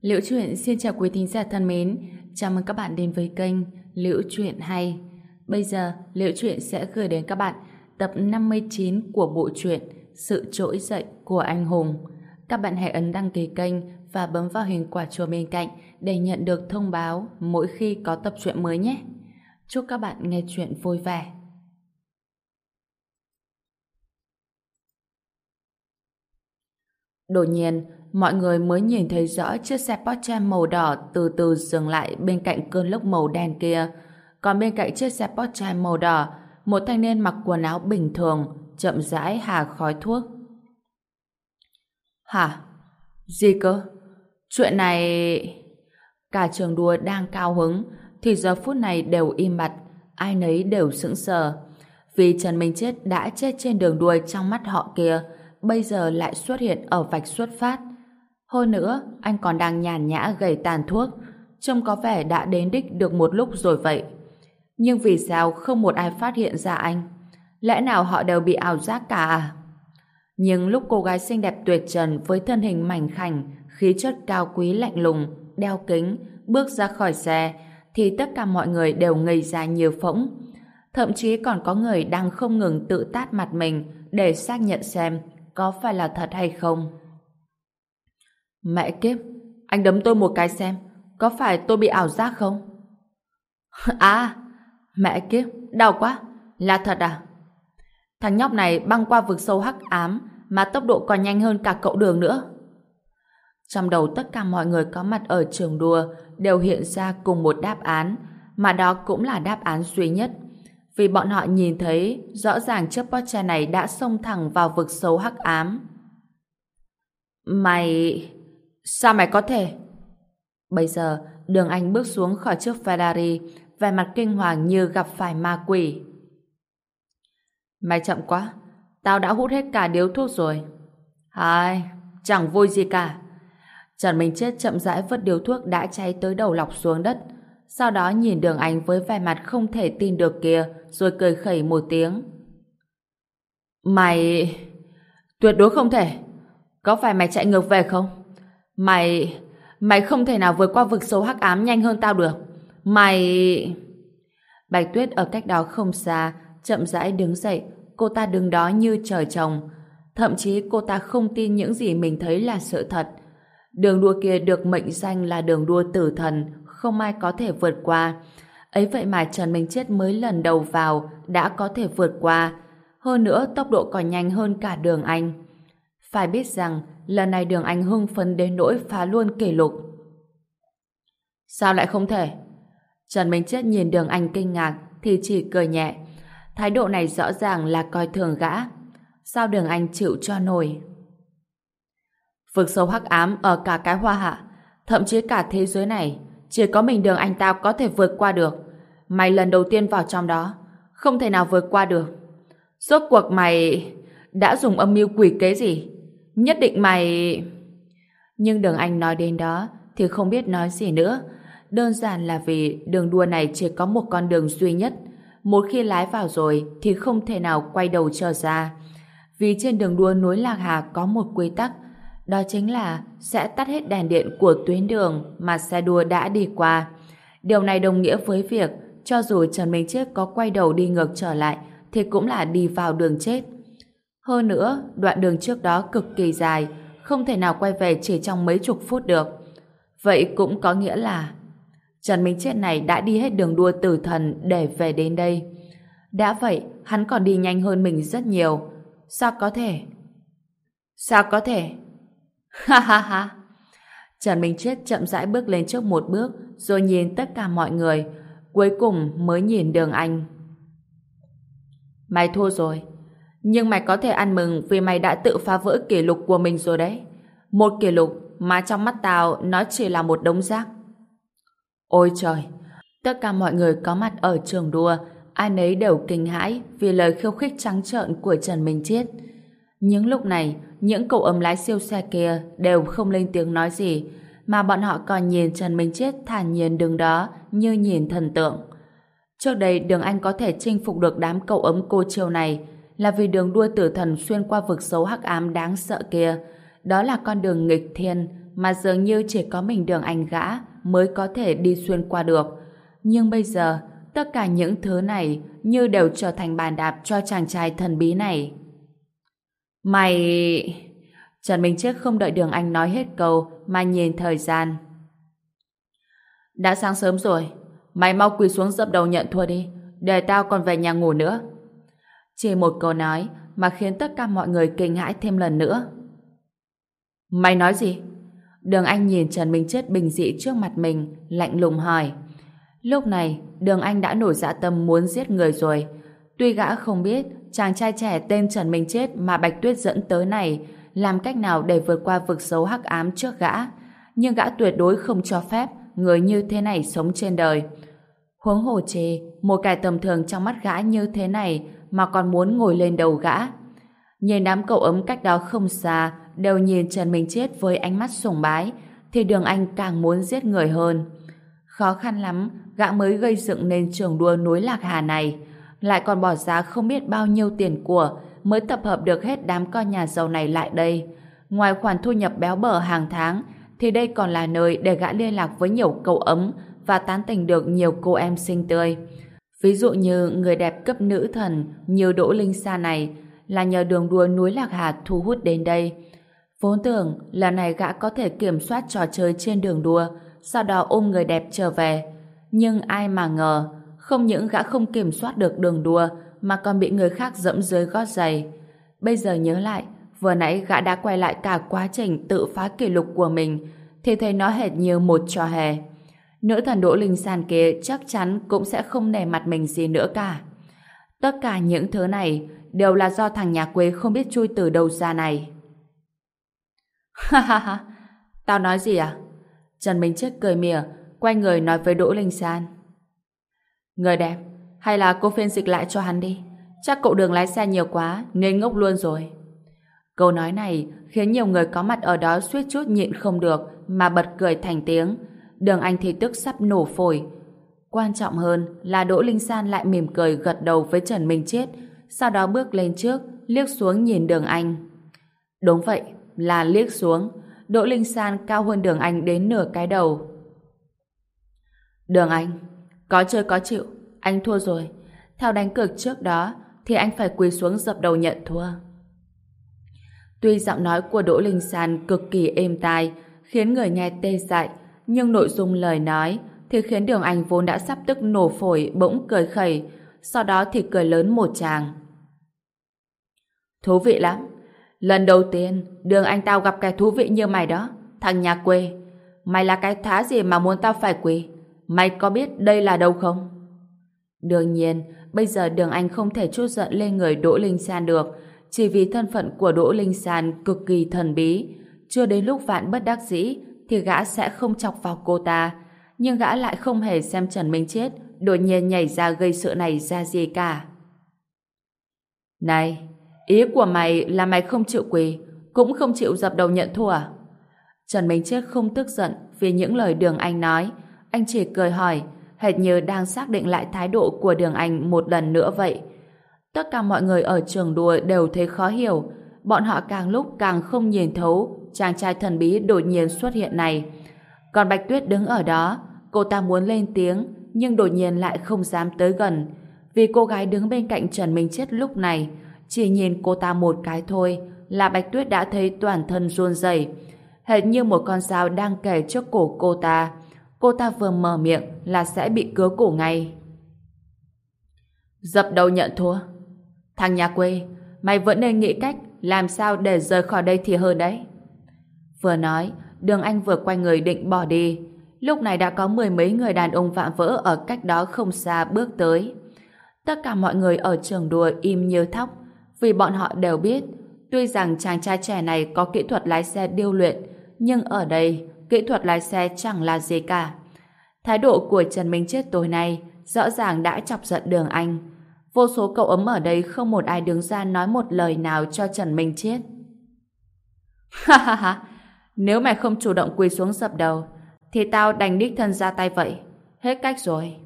Liễu Chuyện xin chào quý thính giả thân mến, chào mừng các bạn đến với kênh Liễu Chuyện Hay. Bây giờ, Liễu Chuyện sẽ gửi đến các bạn tập 59 của bộ truyện Sự Trỗi Dậy của Anh Hùng. Các bạn hãy ấn đăng ký kênh và bấm vào hình quả chuông bên cạnh để nhận được thông báo mỗi khi có tập truyện mới nhé. Chúc các bạn nghe chuyện vui vẻ. Đột nhiên, mọi người mới nhìn thấy rõ chiếc xe Porsche màu đỏ từ từ dừng lại bên cạnh cơn lốc màu đen kia. Còn bên cạnh chiếc xe Porsche màu đỏ, một thanh niên mặc quần áo bình thường, chậm rãi hà khói thuốc. Hả? Gì cơ? Chuyện này... Cả trường đua đang cao hứng, thì giờ phút này đều im bặt, ai nấy đều sững sờ. Vì Trần Minh Chết đã chết trên đường đua trong mắt họ kia, bây giờ lại xuất hiện ở vạch xuất phát. Hơn nữa, anh còn đang nhàn nhã gầy tàn thuốc, trông có vẻ đã đến đích được một lúc rồi vậy. Nhưng vì sao không một ai phát hiện ra anh? Lẽ nào họ đều bị ảo giác cả à? Nhưng lúc cô gái xinh đẹp tuyệt trần với thân hình mảnh khảnh, khí chất cao quý lạnh lùng, đeo kính, bước ra khỏi xe, thì tất cả mọi người đều ngây ra nhiều phỗng. Thậm chí còn có người đang không ngừng tự tát mặt mình để xác nhận xem có phải là thật hay không. Mẹ kiếp, anh đấm tôi một cái xem, có phải tôi bị ảo giác không? À, mẹ kiếp, đau quá, là thật à? Thằng nhóc này băng qua vực sâu hắc ám mà tốc độ còn nhanh hơn cả cậu đường nữa. Trong đầu tất cả mọi người có mặt ở trường đua đều hiện ra cùng một đáp án, mà đó cũng là đáp án duy nhất. Vì bọn họ nhìn thấy rõ ràng chiếc Porsche này đã xông thẳng vào vực sâu hắc ám. Mày... Sao mày có thể? Bây giờ, đường anh bước xuống khỏi chiếc Ferrari, vẻ mặt kinh hoàng như gặp phải ma quỷ. Mày chậm quá, tao đã hút hết cả điếu thuốc rồi. Hai, chẳng vui gì cả. Trần Minh Chết chậm rãi vứt điếu thuốc đã cháy tới đầu lọc xuống đất, sau đó nhìn đường anh với vẻ mặt không thể tin được kia, rồi cười khẩy một tiếng. Mày... Tuyệt đối không thể. Có phải mày chạy ngược về không? Mày... Mày không thể nào vượt qua vực sâu hắc ám nhanh hơn tao được. Mày... Bạch Tuyết ở cách đó không xa, chậm rãi đứng dậy, cô ta đứng đó như trời trồng. Thậm chí cô ta không tin những gì mình thấy là sự thật. Đường đua kia được mệnh danh là đường đua tử thần, không ai có thể vượt qua. Ấy vậy mà Trần Minh Chết mới lần đầu vào đã có thể vượt qua. Hơn nữa tốc độ còn nhanh hơn cả đường Anh. Phải biết rằng lần này đường Anh hưng phấn đến nỗi phá luôn kỷ lục. Sao lại không thể? Trần Minh Chết nhìn đường Anh kinh ngạc thì chỉ cười nhẹ. Thái độ này rõ ràng là coi thường gã. Sao đường Anh chịu cho nổi? Vực sâu hắc ám ở cả cái hoa hạ, thậm chí cả thế giới này, chỉ có mình đường anh tao có thể vượt qua được. Mày lần đầu tiên vào trong đó, không thể nào vượt qua được. Rốt cuộc mày đã dùng âm mưu quỷ kế gì? Nhất định mày... Nhưng đường anh nói đến đó thì không biết nói gì nữa. Đơn giản là vì đường đua này chỉ có một con đường duy nhất. Một khi lái vào rồi thì không thể nào quay đầu trở ra. Vì trên đường đua núi Lạc Hà có một quy tắc, đó chính là sẽ tắt hết đèn điện của tuyến đường mà xe đua đã đi qua. Điều này đồng nghĩa với việc cho dù Trần Minh Chết có quay đầu đi ngược trở lại thì cũng là đi vào đường chết. Hơn nữa, đoạn đường trước đó cực kỳ dài, không thể nào quay về chỉ trong mấy chục phút được. Vậy cũng có nghĩa là Trần Minh Chết này đã đi hết đường đua tử thần để về đến đây. Đã vậy, hắn còn đi nhanh hơn mình rất nhiều. Sao có thể? Sao có thể? Ha ha ha! Trần Minh Chết chậm rãi bước lên trước một bước rồi nhìn tất cả mọi người cuối cùng mới nhìn đường anh. Mày thua rồi nhưng mày có thể ăn mừng vì mày đã tự phá vỡ kỷ lục của mình rồi đấy. Một kỷ lục mà trong mắt tao nó chỉ là một đống rác. Ôi trời! Tất cả mọi người có mặt ở trường đua ai nấy đều kinh hãi vì lời khiêu khích trắng trợn của Trần Minh chiết Những lúc này, những cậu ấm lái siêu xe kia đều không lên tiếng nói gì, mà bọn họ còn nhìn Trần Minh chiết thản nhiên đứng đó như nhìn thần tượng. Trước đây đường Anh có thể chinh phục được đám cậu ấm cô chiều này là vì đường đua tử thần xuyên qua vực sâu hắc ám đáng sợ kia. Đó là con đường nghịch thiên mà dường như chỉ có mình đường anh gã mới có thể đi xuyên qua được. Nhưng bây giờ, tất cả những thứ này như đều trở thành bàn đạp cho chàng trai thần bí này. Mày... Trần Minh Chết không đợi đường anh nói hết câu mà nhìn thời gian. Đã sáng sớm rồi, mày mau quỳ xuống dập đầu nhận thua đi, để tao còn về nhà ngủ nữa. Chỉ một câu nói mà khiến tất cả mọi người kinh hãi thêm lần nữa. Mày nói gì? Đường Anh nhìn Trần Minh Chết bình dị trước mặt mình, lạnh lùng hỏi. Lúc này, Đường Anh đã nổi dạ tâm muốn giết người rồi. Tuy gã không biết chàng trai trẻ tên Trần Minh Chết mà Bạch Tuyết dẫn tới này làm cách nào để vượt qua vực xấu hắc ám trước gã, nhưng gã tuyệt đối không cho phép người như thế này sống trên đời. Huống hồ chê, một kẻ tầm thường trong mắt gã như thế này mà còn muốn ngồi lên đầu gã. Nhìn đám cậu ấm cách đó không xa, đều nhìn Trần Minh Chết với ánh mắt sùng bái, thì đường anh càng muốn giết người hơn. Khó khăn lắm, gã mới gây dựng nên trường đua núi Lạc Hà này lại còn bỏ ra không biết bao nhiêu tiền của, mới tập hợp được hết đám con nhà giàu này lại đây. Ngoài khoản thu nhập béo bở hàng tháng, thì đây còn là nơi để gã liên lạc với nhiều cậu ấm và tán tỉnh được nhiều cô em xinh tươi. Ví dụ như người đẹp cấp nữ thần như Đỗ Linh Sa này là nhờ đường đua núi Lạc Hà thu hút đến đây. Vốn tưởng lần này gã có thể kiểm soát trò chơi trên đường đua, sau đó ôm người đẹp trở về. Nhưng ai mà ngờ, không những gã không kiểm soát được đường đua, mà còn bị người khác dẫm dưới gót giày. Bây giờ nhớ lại, vừa nãy gã đã quay lại cả quá trình tự phá kỷ lục của mình, thì thấy nó hệt như một trò hề. Nữ thần Đỗ Linh San kia chắc chắn cũng sẽ không nề mặt mình gì nữa cả. Tất cả những thứ này đều là do thằng nhà quê không biết chui từ đâu ra này. Ha ha ha, tao nói gì à? Trần Minh Chết cười mỉa, quay người nói với Đỗ Linh San. Người đẹp, hay là cô phiên dịch lại cho hắn đi. Chắc cậu đường lái xe nhiều quá, nên ngốc luôn rồi. Câu nói này khiến nhiều người có mặt ở đó suýt chút nhịn không được mà bật cười thành tiếng. Đường Anh thì tức sắp nổ phổi. Quan trọng hơn là Đỗ Linh San lại mỉm cười gật đầu với Trần Minh Chết, sau đó bước lên trước, liếc xuống nhìn đường Anh. Đúng vậy, là liếc xuống. Đỗ Linh San cao hơn đường Anh đến nửa cái đầu. Đường Anh, có chơi có chịu, anh thua rồi. Theo đánh cược trước đó, thì anh phải quỳ xuống dập đầu nhận thua. Tuy giọng nói của Đỗ Linh San cực kỳ êm tai, khiến người nghe tê dại, nhưng nội dung lời nói thì khiến Đường Anh vốn đã sắp tức nổ phổi bỗng cười khẩy, sau đó thì cười lớn một tràng. Thú vị lắm. Lần đầu tiên, Đường Anh tao gặp cái thú vị như mày đó, thằng nhà quê. Mày là cái thá gì mà muốn tao phải quỳ? Mày có biết đây là đâu không? Đương nhiên, bây giờ Đường Anh không thể chút giận lên người Đỗ Linh San được, chỉ vì thân phận của Đỗ Linh San cực kỳ thần bí. Chưa đến lúc vạn bất đắc dĩ, thì gã sẽ không chọc vào cô ta. Nhưng gã lại không hề xem Trần Minh Chết đột nhiên nhảy ra gây sự này ra gì cả. Này, ý của mày là mày không chịu quỳ, cũng không chịu dập đầu nhận thua à? Trần Minh Chết không tức giận vì những lời Đường Anh nói. Anh chỉ cười hỏi, hệt như đang xác định lại thái độ của Đường Anh một lần nữa vậy. Tất cả mọi người ở trường đua đều thấy khó hiểu. Bọn họ càng lúc càng không nhìn thấu chàng trai thần bí đột nhiên xuất hiện này. Còn Bạch Tuyết đứng ở đó, cô ta muốn lên tiếng, nhưng đột nhiên lại không dám tới gần. Vì cô gái đứng bên cạnh Trần Minh Chết lúc này, chỉ nhìn cô ta một cái thôi, là Bạch Tuyết đã thấy toàn thân run rẩy, hệt như một con dao đang kề trước cổ cô ta. Cô ta vừa mở miệng là sẽ bị cứa cổ ngay. Dập đầu nhận thua. Thằng nhà quê, mày vẫn nên nghĩ cách làm sao để rời khỏi đây thì hơn đấy. Vừa nói, đường anh vừa quay người định bỏ đi. Lúc này đã có mười mấy người đàn ông vạm vỡ ở cách đó không xa bước tới. Tất cả mọi người ở trường đùa im như thóc, vì bọn họ đều biết, tuy rằng chàng trai trẻ này có kỹ thuật lái xe điêu luyện, nhưng ở đây, kỹ thuật lái xe chẳng là gì cả. Thái độ của Trần Minh Chết tối nay rõ ràng đã chọc giận đường anh. Vô số cậu ấm ở đây không một ai đứng ra nói một lời nào cho Trần Minh Chết. Ha ha ha, nếu mày không chủ động quỳ xuống dập đầu, thì tao đành đích thân ra tay vậy. Hết cách rồi.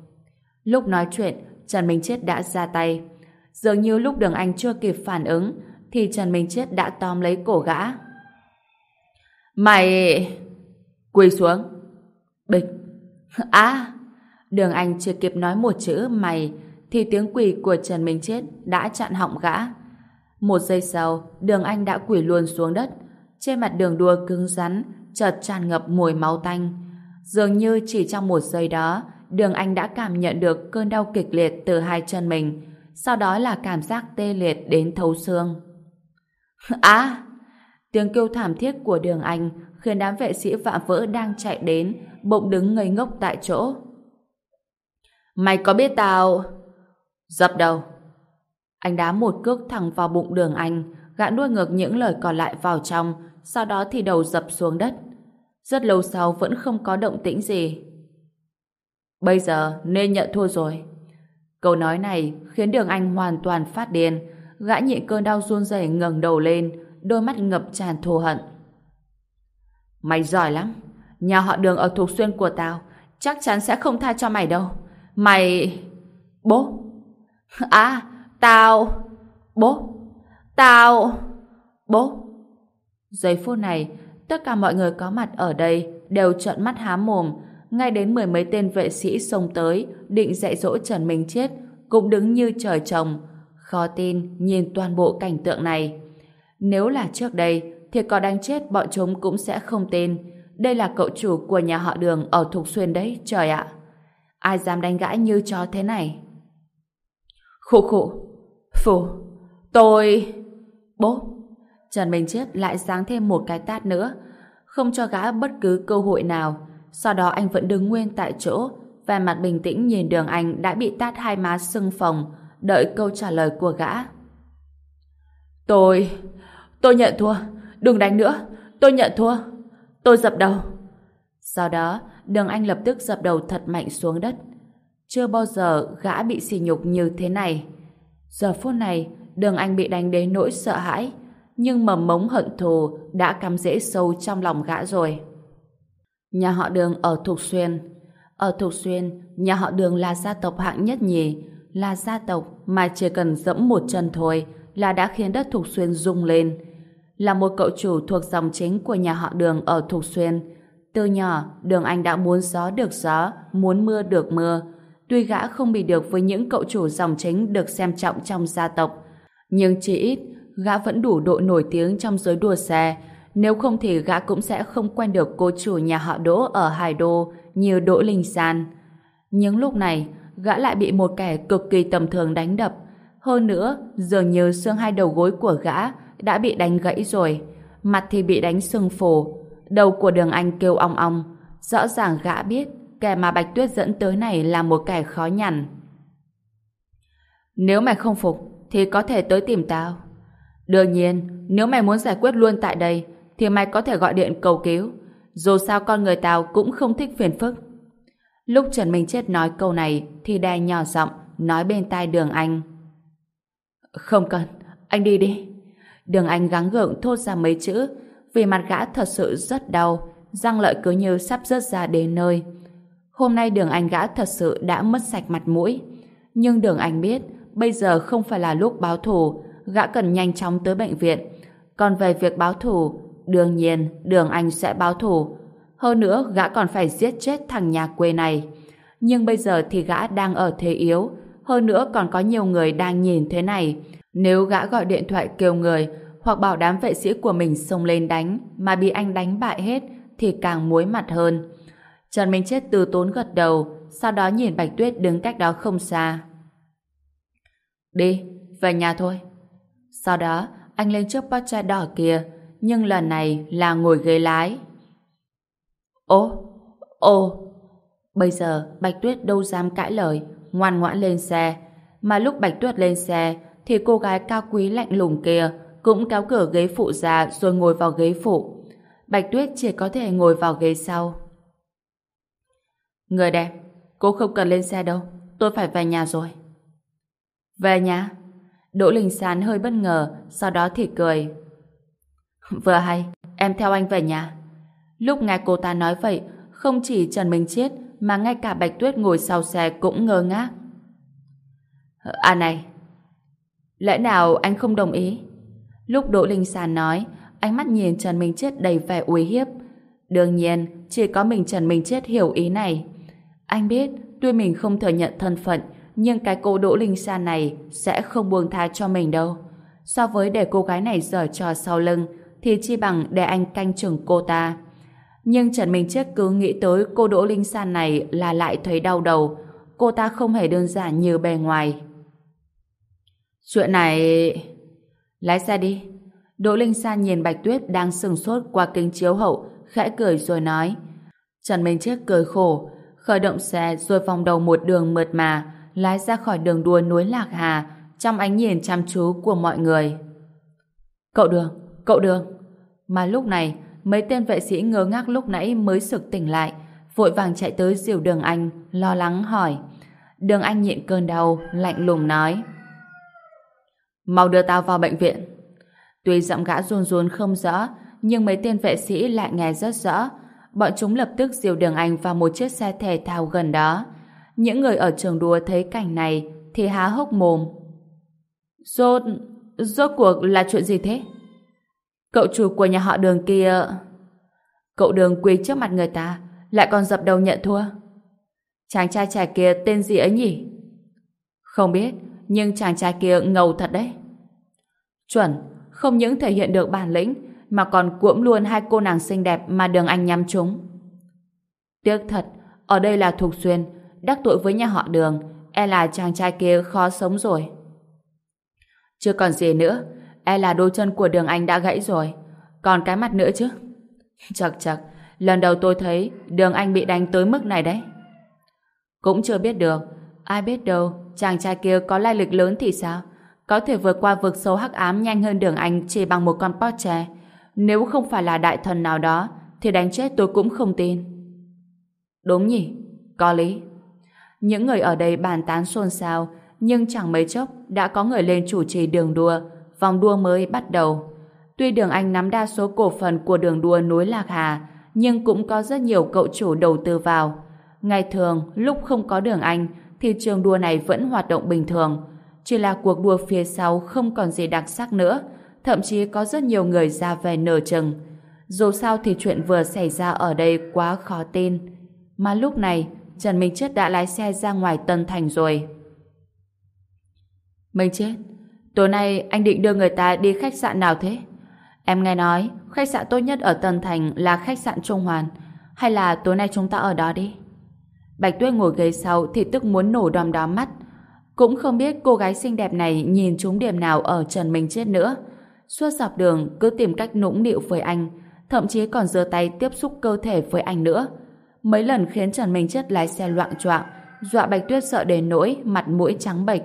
Lúc nói chuyện, Trần Minh Chết đã ra tay. Dường như lúc đường anh chưa kịp phản ứng, thì Trần Minh Chết đã tóm lấy cổ gã. Mày... Quỳ xuống. Bịch. À! Đường Anh chưa kịp nói một chữ mày thì tiếng quỳ của Trần Minh Chết đã chặn họng gã. Một giây sau, đường Anh đã quỳ luôn xuống đất. Trên mặt đường đua cứng rắn, chợt tràn ngập mùi máu tanh. Dường như chỉ trong một giây đó, đường Anh đã cảm nhận được cơn đau kịch liệt từ hai chân mình. Sau đó là cảm giác tê liệt đến thấu xương. à, tiếng kêu thảm thiết của đường Anh khiến đám vệ sĩ vạ vỡ đang chạy đến, bỗng đứng ngây ngốc tại chỗ. Mày có biết tao... Dập đầu. Anh đá một cước thẳng vào bụng đường anh, gã nuôi ngược những lời còn lại vào trong, sau đó thì đầu dập xuống đất. Rất lâu sau vẫn không có động tĩnh gì. Bây giờ nên nhận thua rồi. Câu nói này khiến đường anh hoàn toàn phát điên, gã nhịn cơn đau run rẩy ngẩng đầu lên, đôi mắt ngập tràn thù hận. Mày giỏi lắm, nhà họ đường ở thuộc xuyên của tao chắc chắn sẽ không tha cho mày đâu. Mày... Bố, À, tao... Bố, tao... Bố. Giây phút này, tất cả mọi người có mặt ở đây đều trợn mắt há mồm, ngay đến mười mấy tên vệ sĩ xông tới, định dạy dỗ Trần Minh Chết, cũng đứng như trời trồng. Khó tin nhìn toàn bộ cảnh tượng này. Nếu là trước đây, thì có đánh chết bọn chúng cũng sẽ không tin. Đây là cậu chủ của nhà họ đường ở Thục Xuyên đấy, trời ạ. Ai dám đánh gãi như chó thế này? Khụ khụ. Phù. Tôi... Bố. Trần Minh Chết lại giáng thêm một cái tát nữa. Không cho gã bất cứ cơ hội nào. Sau đó anh vẫn đứng nguyên tại chỗ và mặt bình tĩnh nhìn đường anh đã bị tát hai má sưng phồng đợi câu trả lời của gã. Tôi... Tôi nhận thua. Đừng đánh nữa. Tôi nhận thua. Tôi dập đầu. Sau đó, đường anh lập tức dập đầu thật mạnh xuống đất. Chưa bao giờ gã bị sỉ nhục như thế này. Giờ phút này, đường anh bị đánh đến nỗi sợ hãi, nhưng mầm mống hận thù đã cắm rễ sâu trong lòng gã rồi. Nhà họ đường ở Thục Xuyên Ở Thục Xuyên, nhà họ đường là gia tộc hạng nhất nhì, là gia tộc mà chỉ cần dẫm một chân thôi là đã khiến đất Thục Xuyên rung lên. Là một cậu chủ thuộc dòng chính của nhà họ đường ở Thục Xuyên, từ nhỏ, đường anh đã muốn gió được gió, muốn mưa được mưa, Tuy gã không bị được với những cậu chủ dòng chính được xem trọng trong gia tộc, nhưng chỉ ít, gã vẫn đủ độ nổi tiếng trong giới đua xe. Nếu không thì gã cũng sẽ không quen được cô chủ nhà họ Đỗ ở Hải Đô như Đỗ Linh San. Nhưng lúc này, gã lại bị một kẻ cực kỳ tầm thường đánh đập. Hơn nữa, dường như xương hai đầu gối của gã đã bị đánh gãy rồi. Mặt thì bị đánh sưng phù. Đầu của đường anh kêu ong ong. Rõ ràng gã biết kẻ mà Bạch Tuyết dẫn tới này là một kẻ khó nhằn. Nếu mày không phục, thì có thể tới tìm tao. Đương nhiên, nếu mày muốn giải quyết luôn tại đây, thì mày có thể gọi điện cầu cứu. Dù sao con người tao cũng không thích phiền phức. Lúc Trần Minh Chết nói câu này, thì đè nhỏ giọng nói bên tai đường anh. Không cần, anh đi đi. Đường anh gắng gượng thốt ra mấy chữ, vì mặt gã thật sự rất đau, răng lợi cứ như sắp rớt ra đến nơi. Hôm nay đường anh gã thật sự đã mất sạch mặt mũi. Nhưng đường anh biết, bây giờ không phải là lúc báo thù, gã cần nhanh chóng tới bệnh viện. Còn về việc báo thù, đương nhiên đường anh sẽ báo thù. Hơn nữa, gã còn phải giết chết thằng nhà quê này. Nhưng bây giờ thì gã đang ở thế yếu, hơn nữa còn có nhiều người đang nhìn thế này. Nếu gã gọi điện thoại kêu người, hoặc bảo đám vệ sĩ của mình xông lên đánh, mà bị anh đánh bại hết, thì càng muối mặt hơn. Trần Minh Chết từ tốn gật đầu, sau đó nhìn Bạch Tuyết đứng cách đó không xa. Đi, về nhà thôi. Sau đó, anh lên chiếc Porsche đỏ kia, nhưng lần này là ngồi ghế lái. Ô, ô, bây giờ Bạch Tuyết đâu dám cãi lời, ngoan ngoãn lên xe. Mà lúc Bạch Tuyết lên xe, thì cô gái cao quý lạnh lùng kia cũng kéo cửa ghế phụ ra rồi ngồi vào ghế phụ. Bạch Tuyết chỉ có thể ngồi vào ghế sau. Người đẹp, cô không cần lên xe đâu, tôi phải về nhà rồi. Về nhà? Đỗ Linh Sán hơi bất ngờ, sau đó thì cười. Vừa hay, em theo anh về nhà. Lúc nghe cô ta nói vậy, không chỉ Trần Minh Chiết, mà ngay cả Bạch Tuyết ngồi sau xe cũng ngơ ngác. À này, lẽ nào anh không đồng ý? Lúc Đỗ Linh Sán nói, ánh mắt nhìn Trần Minh Chiết đầy vẻ uy hiếp. Đương nhiên, chỉ có mình Trần Minh Chiết hiểu ý này. Anh biết, tuy mình không thừa nhận thân phận, nhưng cái cô Đỗ Linh Sa này sẽ không buông tha cho mình đâu. So với để cô gái này giở trò sau lưng, thì chi bằng để anh canh chừng cô ta. Nhưng Trần Minh Chết cứ nghĩ tới cô Đỗ Linh Sa này là lại thấy đau đầu. Cô ta không hề đơn giản như bề ngoài. Chuyện này... Lái xe đi. Đỗ Linh Sa nhìn Bạch Tuyết đang sừng sốt qua kính chiếu hậu, khẽ cười rồi nói. Trần Minh Chết cười khổ, khởi động xe rồi vòng đầu một đường mượt mà, lái ra khỏi đường đua núi Lạc Hà, trong ánh nhìn chăm chú của mọi người. Cậu Đường, cậu Đường. Mà lúc này, mấy tên vệ sĩ ngơ ngác lúc nãy mới sực tỉnh lại, vội vàng chạy tới diều đường anh, lo lắng hỏi. Đường anh nhịn cơn đau, lạnh lùng nói. Mau đưa tao vào bệnh viện. Tuy giọng gã run run không rõ, nhưng mấy tên vệ sĩ lại nghe rất rõ. Bọn chúng lập tức diều đường anh vào một chiếc xe thể thao gần đó. Những người ở trường đua thấy cảnh này thì há hốc mồm. Rốt... rốt cuộc là chuyện gì thế? Cậu chủ của nhà họ đường kia... Cậu đường quỳ trước mặt người ta, lại còn dập đầu nhận thua. Chàng trai trẻ kia tên gì ấy nhỉ? Không biết, nhưng chàng trai kia ngầu thật đấy. Chuẩn, không những thể hiện được bản lĩnh, mà còn cuỗm luôn hai cô nàng xinh đẹp mà đường anh nhắm chúng. Tiếc thật, ở đây là Thục Xuyên, đắc tội với nhà họ đường, e là chàng trai kia khó sống rồi. Chưa còn gì nữa, e là đôi chân của đường anh đã gãy rồi. Còn cái mặt nữa chứ. Chật chật, lần đầu tôi thấy đường anh bị đánh tới mức này đấy. Cũng chưa biết được, ai biết đâu, chàng trai kia có lai lịch lớn thì sao? Có thể vượt qua vực sâu hắc ám nhanh hơn đường anh chỉ bằng một con Porsche. Nếu không phải là đại thần nào đó, thì đánh chết tôi cũng không tin. Đúng nhỉ? Có lý. Những người ở đây bàn tán xôn xao, nhưng chẳng mấy chốc đã có người lên chủ trì đường đua, vòng đua mới bắt đầu. Tuy đường Anh nắm đa số cổ phần của đường đua núi Lạc Hà, nhưng cũng có rất nhiều cậu chủ đầu tư vào. Ngày thường, lúc không có đường Anh, thì trường đua này vẫn hoạt động bình thường. Chỉ là cuộc đua phía sau không còn gì đặc sắc nữa, thậm chí có rất nhiều người ra về nở chừng. Dù sao thì chuyện vừa xảy ra ở đây quá khó tin. Mà lúc này, Trần Minh Chết đã lái xe ra ngoài Tân Thành rồi. Minh Chết, tối nay anh định đưa người ta đi khách sạn nào thế? Em nghe nói, khách sạn tốt nhất ở Tân Thành là khách sạn Trung Hoàn. Hay là tối nay chúng ta ở đó đi? Bạch Tuyết ngồi ghế sau thì tức muốn nổ đom đóm mắt. Cũng không biết cô gái xinh đẹp này nhìn trúng điểm nào ở Trần Minh Chết nữa. Suốt dọc đường cứ tìm cách nũng nịu với anh, thậm chí còn giơ tay tiếp xúc cơ thể với anh nữa. Mấy lần khiến Trần Minh Chết lái xe loạn choạng, dọa Bạch Tuyết sợ đến nỗi mặt mũi trắng bệch.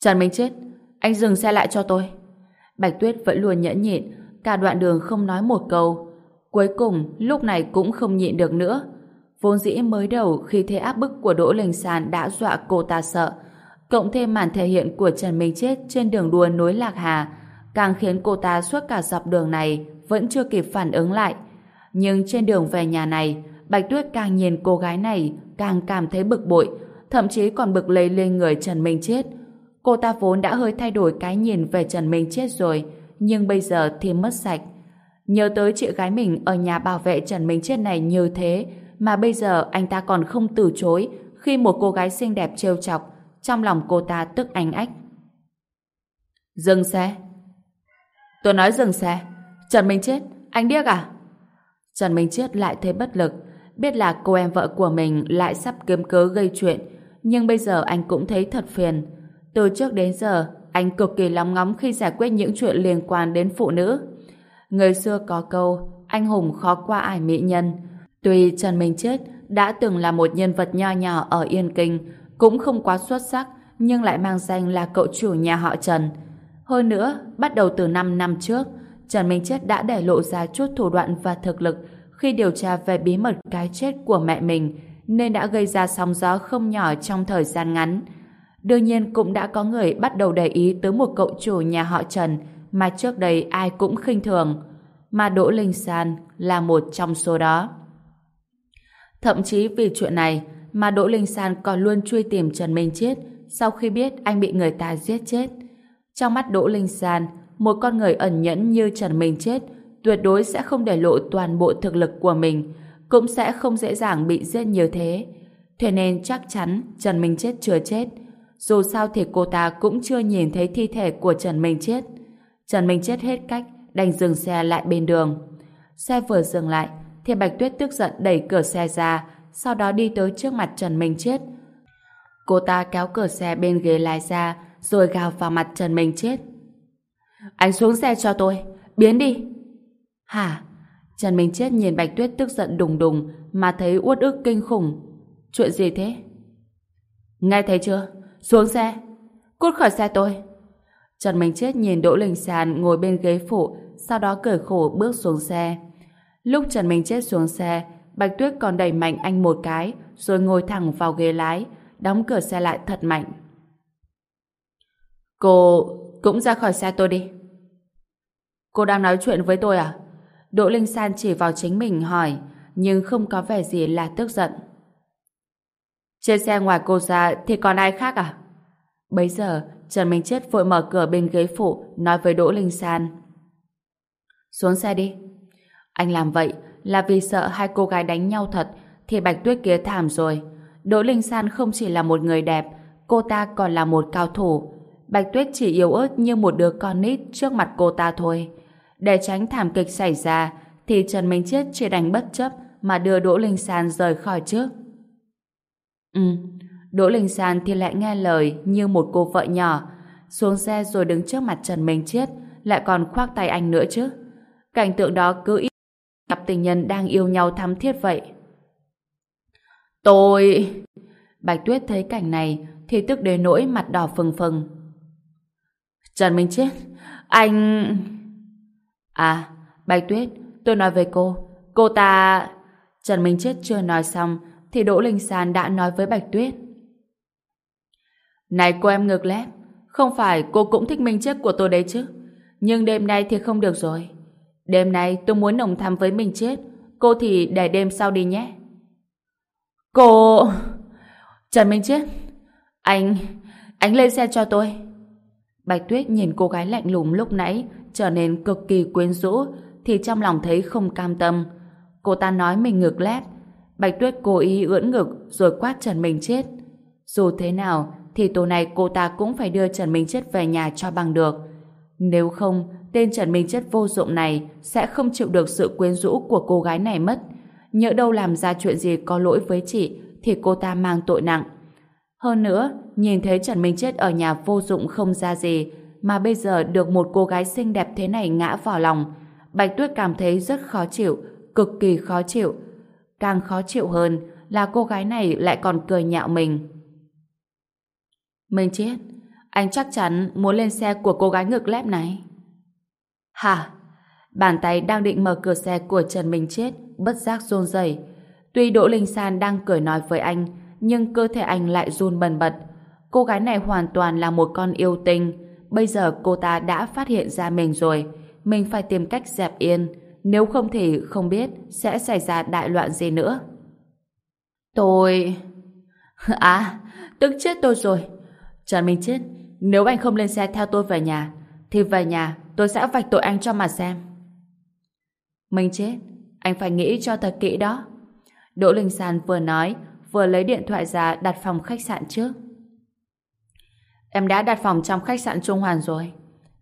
Trần Minh Chết, anh dừng xe lại cho tôi. Bạch Tuyết vẫn luôn nhẫn nhịn, cả đoạn đường không nói một câu. Cuối cùng, lúc này cũng không nhịn được nữa. Vốn dĩ mới đầu khi thế áp bức của Đỗ Linh San đã dọa cô ta sợ, cộng thêm màn thể hiện của Trần Minh Chết trên đường đua núi Lạc Hà, càng khiến cô ta suốt cả dọc đường này vẫn chưa kịp phản ứng lại. Nhưng trên đường về nhà này, Bạch Tuyết càng nhìn cô gái này càng cảm thấy bực bội, thậm chí còn bực lấy lên người Trần Minh Chết. Cô ta vốn đã hơi thay đổi cái nhìn về Trần Minh Chết rồi, nhưng bây giờ thì mất sạch. Nhớ tới chị gái mình ở nhà bảo vệ Trần Minh Chết này như thế, mà bây giờ anh ta còn không từ chối khi một cô gái xinh đẹp trêu chọc, trong lòng cô ta tức anh ách. Dừng xe. Tôi nói dừng xe. Trần Minh Chết, anh điếc à? Trần Minh Chết lại thấy bất lực, biết là cô em vợ của mình lại sắp kiếm cớ gây chuyện, nhưng bây giờ anh cũng thấy thật phiền. Từ trước đến giờ, anh cực kỳ lóng ngóng khi giải quyết những chuyện liên quan đến phụ nữ. Người xưa có câu, anh hùng khó qua ải mỹ nhân. Tuy Trần Minh Chết đã từng là một nhân vật nho nhỏ ở Yên Kinh, cũng không quá xuất sắc, nhưng lại mang danh là cậu chủ nhà họ Trần. Hơn nữa, bắt đầu từ 5 năm trước, Trần Minh Chết đã để lộ ra chút thủ đoạn và thực lực khi điều tra về bí mật cái chết của mẹ mình, nên đã gây ra sóng gió không nhỏ trong thời gian ngắn. Đương nhiên cũng đã có người bắt đầu để ý tới một cậu chủ nhà họ Trần mà trước đây ai cũng khinh thường. Mà Đỗ Linh San là một trong số đó. Thậm chí vì chuyện này mà Đỗ Linh San còn luôn truy tìm Trần Minh Chết sau khi biết anh bị người ta giết chết. Trong mắt Đỗ Linh San, một con người ẩn nhẫn như Trần Minh Chết tuyệt đối sẽ không để lộ toàn bộ thực lực của mình, cũng sẽ không dễ dàng bị giết như thế. Thế nên chắc chắn Trần Minh Chết chưa chết. Dù sao thì cô ta cũng chưa nhìn thấy thi thể của Trần Minh Chết. Trần Minh Chết hết cách, đành dừng xe lại bên đường. Xe vừa dừng lại, thì Bạch Tuyết tức giận đẩy cửa xe ra, sau đó đi tới trước mặt Trần Minh Chết. Cô ta kéo cửa xe bên ghế lái ra, rồi gào vào mặt Trần Minh Chết. Anh xuống xe cho tôi, biến đi. Hả? Trần Minh Chết nhìn Bạch Tuyết tức giận đùng đùng mà thấy uất ức kinh khủng. Chuyện gì thế? Nghe thấy chưa? Xuống xe. Cút khỏi xe tôi. Trần Minh Chết nhìn Đỗ Linh Sàn ngồi bên ghế phụ, sau đó cởi khổ bước xuống xe. Lúc Trần Minh Chết xuống xe, Bạch Tuyết còn đẩy mạnh anh một cái, rồi ngồi thẳng vào ghế lái, đóng cửa xe lại thật mạnh. Cô cũng ra khỏi xe tôi đi. Cô đang nói chuyện với tôi à? Đỗ Linh San chỉ vào chính mình hỏi, nhưng không có vẻ gì là tức giận. Trên xe ngoài cô ra thì còn ai khác à? Bấy giờ, Trần Minh Chết vội mở cửa bên ghế phụ nói với Đỗ Linh San. Xuống xe đi. Anh làm vậy là vì sợ hai cô gái đánh nhau thật thì Bạch Tuyết kia thảm rồi. Đỗ Linh San không chỉ là một người đẹp, cô ta còn là một cao thủ. Bạch Tuyết chỉ yếu ớt như một đứa con nít trước mặt cô ta thôi. Để tránh thảm kịch xảy ra, thì Trần Minh Chết chỉ đành bất chấp mà đưa Đỗ Linh San rời khỏi trước. Ừ, Đỗ Linh San thì lại nghe lời như một cô vợ nhỏ, xuống xe rồi đứng trước mặt Trần Minh Chết, lại còn khoác tay anh nữa chứ. Cảnh tượng đó cứ ít cặp tình nhân đang yêu nhau thắm thiết vậy. Tôi... Bạch Tuyết thấy cảnh này thì tức đến nỗi mặt đỏ phừng phừng. Trần Minh Chết, anh... À, Bạch Tuyết, tôi nói với cô, cô ta... Trần Minh Chết chưa nói xong thì Đỗ Linh San đã nói với Bạch Tuyết. Này cô em ngược lép, không phải cô cũng thích Minh Chết của tôi đấy chứ. Nhưng đêm nay thì không được rồi. Đêm nay tôi muốn nồng thắm với Minh Chết, cô thì để đêm sau đi nhé. Cô... Trần Minh Chết, anh... anh lên xe cho tôi. Bạch Tuyết nhìn cô gái lạnh lùng lúc nãy trở nên cực kỳ quyến rũ thì trong lòng thấy không cam tâm. Cô ta nói mình ngược lép. Bạch Tuyết cố ý ưỡn ngực rồi quát Trần Minh Chết. Dù thế nào thì tối nay cô ta cũng phải đưa Trần Minh Chết về nhà cho bằng được. Nếu không, tên Trần Minh Chết vô dụng này sẽ không chịu được sự quyến rũ của cô gái này mất. Nhỡ đâu làm ra chuyện gì có lỗi với chị thì cô ta mang tội nặng. Hơn nữa, nhìn thấy Trần Minh Chết ở nhà vô dụng không ra gì, mà bây giờ được một cô gái xinh đẹp thế này ngã vào lòng, Bạch Tuyết cảm thấy rất khó chịu, cực kỳ khó chịu. Càng khó chịu hơn là cô gái này lại còn cười nhạo mình. Minh Chết, anh chắc chắn muốn lên xe của cô gái ngực lép này. Hả? Bàn tay đang định mở cửa xe của Trần Minh Chết, bất giác run rẩy. Tuy Đỗ Linh San đang cười nói với anh, nhưng cơ thể anh lại run bần bật. Cô gái này hoàn toàn là một con yêu tinh. Bây giờ cô ta đã phát hiện ra mình rồi. Mình phải tìm cách dẹp yên. Nếu không thì không biết sẽ xảy ra đại loạn gì nữa. Tôi... À, tức chết tôi rồi. Trần Minh Chết, nếu anh không lên xe theo tôi về nhà, thì về nhà tôi sẽ vạch tội anh cho mà xem. Minh Chết, anh phải nghĩ cho thật kỹ đó. Đỗ Linh Sàn vừa nói, vừa lấy điện thoại ra đặt phòng khách sạn trước. Em đã đặt phòng trong khách sạn Trung Hoàn rồi.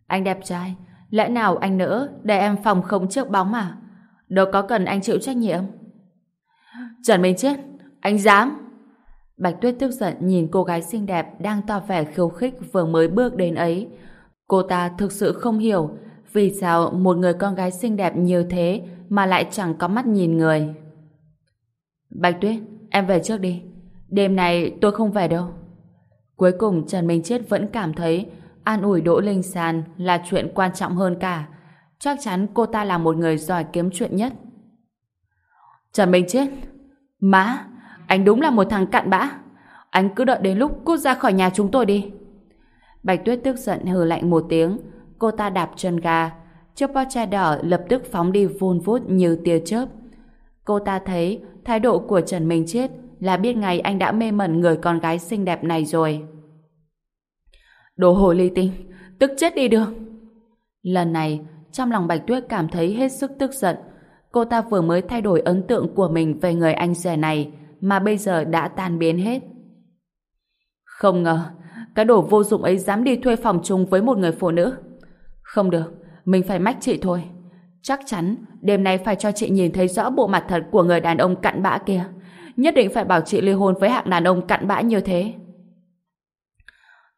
Anh đẹp trai, lẽ nào anh nỡ để em phòng không trước bóng à? Đâu có cần anh chịu trách nhiệm. Trần Minh Chết, anh dám. Bạch Tuyết tức giận nhìn cô gái xinh đẹp đang tỏ vẻ khiêu khích vừa mới bước đến ấy. Cô ta thực sự không hiểu vì sao một người con gái xinh đẹp như thế mà lại chẳng có mắt nhìn người. Bạch Tuyết, em về trước đi. Đêm này tôi không về đâu. Cuối cùng Trần Minh Chết vẫn cảm thấy an ủi Đỗ Linh San là chuyện quan trọng hơn cả. Chắc chắn cô ta là một người giỏi kiếm chuyện nhất. Trần Minh Chết Má, anh đúng là một thằng cặn bã. Anh cứ đợi đến lúc cút ra khỏi nhà chúng tôi đi. Bạch Tuyết tức giận hừ lạnh một tiếng. Cô ta đạp chân ga. Chiếc Porsche đỏ lập tức phóng đi vun vút như tia chớp. Cô ta thấy thái độ của Trần Minh Chết là biết ngày anh đã mê mẩn người con gái xinh đẹp này rồi. Đồ hồ ly tinh, tức chết đi được. Lần này, trong lòng Bạch Tuyết cảm thấy hết sức tức giận. Cô ta vừa mới thay đổi ấn tượng của mình về người anh rể này, mà bây giờ đã tan biến hết. Không ngờ, cái đồ vô dụng ấy dám đi thuê phòng chung với một người phụ nữ. Không được, mình phải mách chị thôi. Chắc chắn, đêm nay phải cho chị nhìn thấy rõ bộ mặt thật của người đàn ông cặn bã kia. Nhất định phải bảo chị ly hôn với hạng đàn ông cặn bã như thế.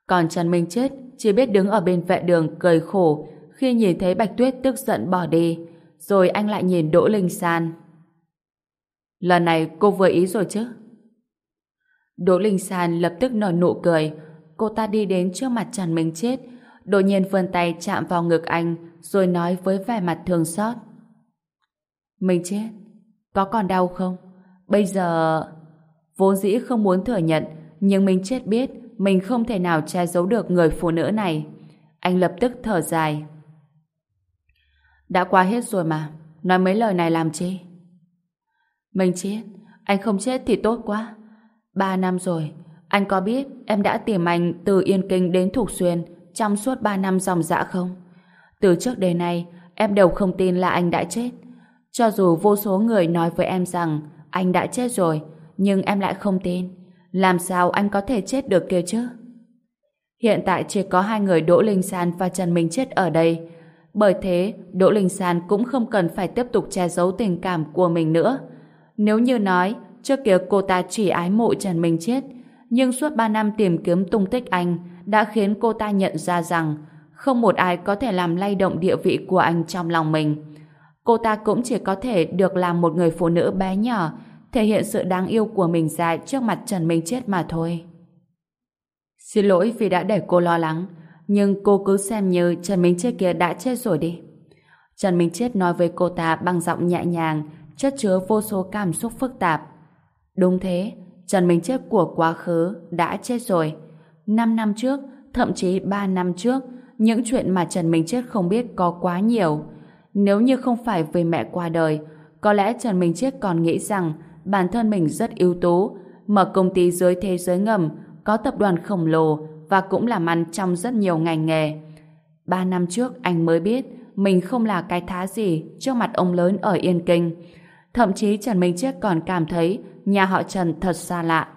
Còn Trần Minh Chết chỉ biết đứng ở bên vệ đường cười khổ khi nhìn thấy Bạch Tuyết tức giận bỏ đi. Rồi anh lại nhìn Đỗ Linh San. Lần này cô vừa ý rồi chứ? Đỗ Linh San lập tức nở nụ cười. Cô ta đi đến trước mặt Trần Minh Chết đột nhiên vươn tay chạm vào ngực anh rồi nói với vẻ mặt thương xót. Mình chết. Có còn đau không? Bây giờ... Vốn dĩ không muốn thừa nhận, nhưng mình chết biết mình không thể nào che giấu được người phụ nữ này. Anh lập tức thở dài. Đã qua hết rồi mà. Nói mấy lời này làm chi? Mình chết. Anh không chết thì tốt quá. Ba năm rồi. Anh có biết em đã tìm anh từ Yên Kinh đến Thục Xuyên trong suốt ba năm dòng dã không? Từ trước đến nay, em đều không tin là anh đã chết. Cho dù vô số người nói với em rằng anh đã chết rồi, nhưng em lại không tin. Làm sao anh có thể chết được kia chứ? Hiện tại chỉ có hai người Đỗ Linh San và Trần Minh Chết ở đây. Bởi thế, Đỗ Linh San cũng không cần phải tiếp tục che giấu tình cảm của mình nữa. Nếu như nói, trước kia cô ta chỉ ái mộ Trần Minh Chết, nhưng suốt 3 năm tìm kiếm tung tích anh đã khiến cô ta nhận ra rằng không một ai có thể làm lay động địa vị của anh trong lòng mình. Cô ta cũng chỉ có thể được làm một người phụ nữ bé nhỏ, thể hiện sự đáng yêu của mình ra trước mặt Trần Minh Chết mà thôi. Xin lỗi vì đã để cô lo lắng, nhưng cô cứ xem như Trần Minh Chết kia đã chết rồi đi. Trần Minh Chết nói với cô ta bằng giọng nhẹ nhàng, chất chứa vô số cảm xúc phức tạp. Đúng thế, Trần Minh Chết của quá khứ đã chết rồi. 5 năm trước, thậm chí 3 năm trước, những chuyện mà Trần Minh Chết không biết có quá nhiều. Nếu như không phải vì mẹ qua đời, có lẽ Trần Minh Chết còn nghĩ rằng bản thân mình rất ưu tú, mở công ty dưới thế giới ngầm, có tập đoàn khổng lồ và cũng làm ăn trong rất nhiều ngành nghề. Ba năm trước anh mới biết mình không là cái thá gì trước mặt ông lớn ở Yên Kinh. Thậm chí Trần Minh Chết còn cảm thấy nhà họ Trần thật xa lạ.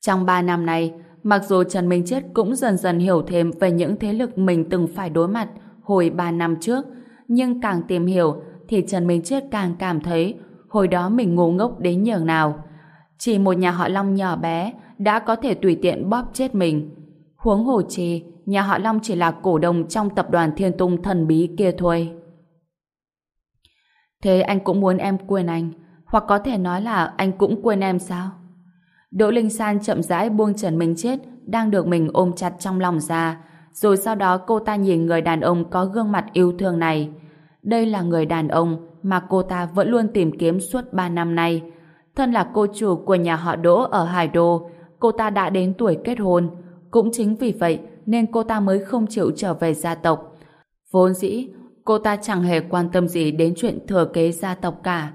Trong ba năm này, mặc dù Trần Minh Chết cũng dần dần hiểu thêm về những thế lực mình từng phải đối mặt hồi ba năm trước, nhưng càng tìm hiểu thì Trần Minh Chết càng cảm thấy hồi đó mình ngu ngốc đến nhường nào. Chỉ một nhà họ Long nhỏ bé đã có thể tùy tiện bóp chết mình. Huống hồ chi, nhà họ Long chỉ là cổ đông trong tập đoàn Thiên Tung thần bí kia thôi. Thế anh cũng muốn em quên anh, hoặc có thể nói là anh cũng quên em sao? Đỗ Linh San chậm rãi buông Trần Minh Chết đang được mình ôm chặt trong lòng ra, rồi sau đó cô ta nhìn người đàn ông có gương mặt yêu thương này. Đây là người đàn ông mà cô ta vẫn luôn tìm kiếm suốt 3 năm nay. Thân là cô chủ của nhà họ Đỗ ở Hải Đô, cô ta đã đến tuổi kết hôn. Cũng chính vì vậy nên cô ta mới không chịu trở về gia tộc. Vốn dĩ, cô ta chẳng hề quan tâm gì đến chuyện thừa kế gia tộc cả.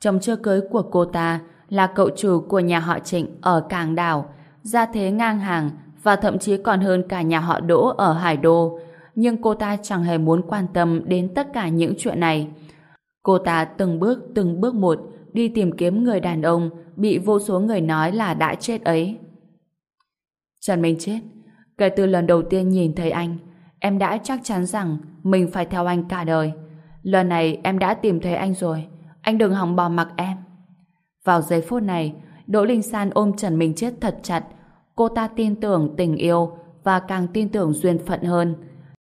Chồng chưa cưới của cô ta là cậu chủ của nhà họ Trịnh ở Càng Đảo, gia thế ngang hàng và thậm chí còn hơn cả nhà họ Đỗ ở Hải Đô. Nhưng cô ta chẳng hề muốn quan tâm đến tất cả những chuyện này. Cô ta từng bước từng bước một đi tìm kiếm người đàn ông bị vô số người nói là đã chết ấy. Trần Minh chết. Kể từ lần đầu tiên nhìn thấy anh, em đã chắc chắn rằng mình phải theo anh cả đời. Lần này em đã tìm thấy anh rồi. Anh đừng hòng bỏ mặc em. Vào giây phút này, Đỗ Linh San ôm Trần Minh Chết thật chặt. Cô ta tin tưởng tình yêu và càng tin tưởng duyên phận hơn.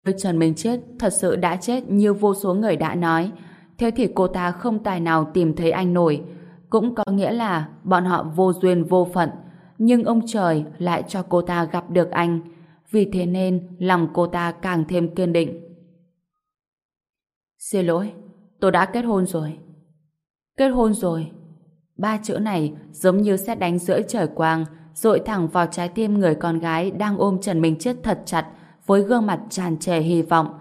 Nếu Trần Minh Chết thật sự đã chết như vô số người đã nói, thế thì cô ta không tài nào tìm thấy anh nổi. Cũng có nghĩa là bọn họ vô duyên vô phận, nhưng ông trời lại cho cô ta gặp được anh. Vì thế nên lòng cô ta càng thêm kiên định. Xin lỗi, tôi đã kết hôn rồi. Kết hôn rồi. Ba chữ này giống như xét đánh giữa trời quang, dội thẳng vào trái tim người con gái đang ôm Trần Minh Chết thật chặt với gương mặt tràn trề hy vọng.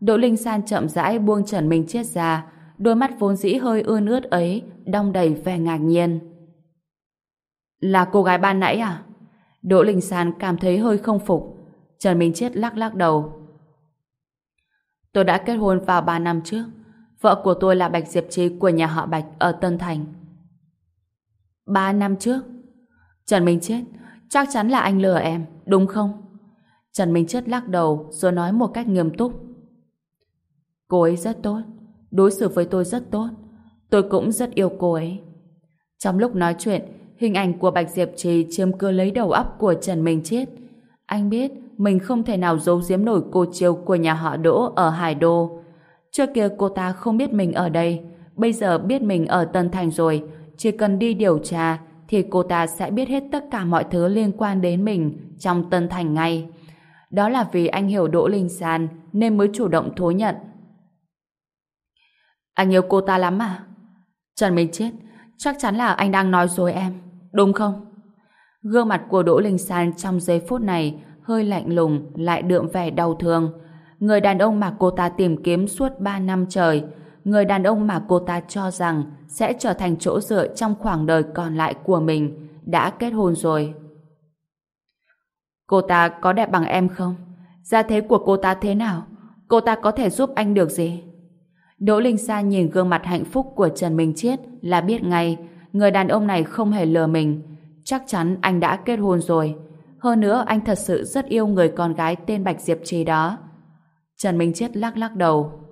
Đỗ Linh San chậm rãi buông Trần Minh Chết ra, đôi mắt vốn dĩ hơi ươn ướt ấy đong đầy vẻ ngạc nhiên. Là cô gái ban nãy à? Đỗ Linh San cảm thấy hơi không phục. Trần Minh Chết lắc lắc đầu. Tôi đã kết hôn vào 3 năm trước. Vợ của tôi là Bạch Diệp Trì của nhà họ Bạch ở Tân Thành. 3 năm trước? Trần Minh Chết, chắc chắn là anh lừa em, đúng không? Trần Minh Chết lắc đầu rồi nói một cách nghiêm túc. Cô ấy rất tốt, đối xử với tôi rất tốt. Tôi cũng rất yêu cô ấy. Trong lúc nói chuyện, hình ảnh của Bạch Diệp Trì chiếm cơ lấy đầu óc của Trần Minh Chết. Anh biết mình không thể nào giấu giếm nổi cô chiêu của nhà họ Đỗ ở Hải Đô. Trước kia cô ta không biết mình ở đây, bây giờ biết mình ở Tân Thành rồi, chỉ cần đi điều tra thì cô ta sẽ biết hết tất cả mọi thứ liên quan đến mình trong Tân Thành ngay. Đó là vì anh hiểu Đỗ Linh San nên mới chủ động thú nhận. Anh yêu cô ta lắm à? Trần Minh Chết, chắc chắn là anh đang nói dối em, đúng không? Gương mặt của Đỗ Linh San trong giây phút này hơi lạnh lùng lại đượm vẻ đau thương. Người đàn ông mà cô ta tìm kiếm suốt 3 năm trời, người đàn ông mà cô ta cho rằng sẽ trở thành chỗ dựa trong khoảng đời còn lại của mình, đã kết hôn rồi. Cô ta có đẹp bằng em không? Gia thế của cô ta thế nào? Cô ta có thể giúp anh được gì? Đỗ Linh Sa nhìn gương mặt hạnh phúc của Trần Minh Chiết là biết ngay người đàn ông này không hề lừa mình. Chắc chắn anh đã kết hôn rồi. Hơn nữa anh thật sự rất yêu người con gái tên Bạch Diệp Trì đó. Trần Minh Chiết lắc lắc đầu.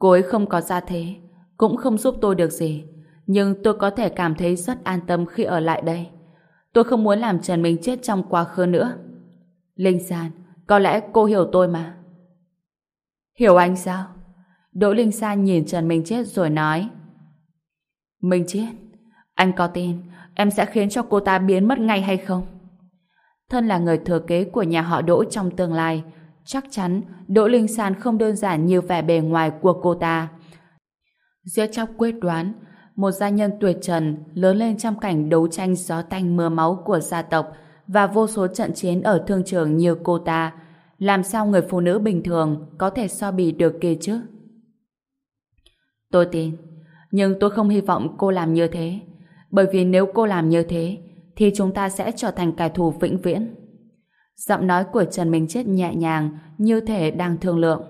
Cô ấy không có gia thế, cũng không giúp tôi được gì. Nhưng tôi có thể cảm thấy rất an tâm khi ở lại đây. Tôi không muốn làm Trần Minh chết trong quá khứ nữa. Linh San, có lẽ cô hiểu tôi mà. Hiểu anh sao? Đỗ Linh San nhìn Trần Minh Chết rồi nói Minh Chết, anh có tin em sẽ khiến cho cô ta biến mất ngay hay không? Thân là người thừa kế của nhà họ Đỗ trong tương lai, chắc chắn Đỗ Linh San không đơn giản như vẻ bề ngoài của cô ta. Giữa chóc quyết đoán, một gia nhân tuyệt trần lớn lên trong cảnh đấu tranh gió tanh mưa máu của gia tộc và vô số trận chiến ở thương trường như cô ta, làm sao người phụ nữ bình thường có thể so bì được kia chứ? Tôi tin, nhưng tôi không hy vọng cô làm như thế. Bởi vì nếu cô làm như thế, thì chúng ta sẽ trở thành kẻ thù vĩnh viễn. Giọng nói của Trần Minh Chết nhẹ nhàng, như thể đang thương lượng.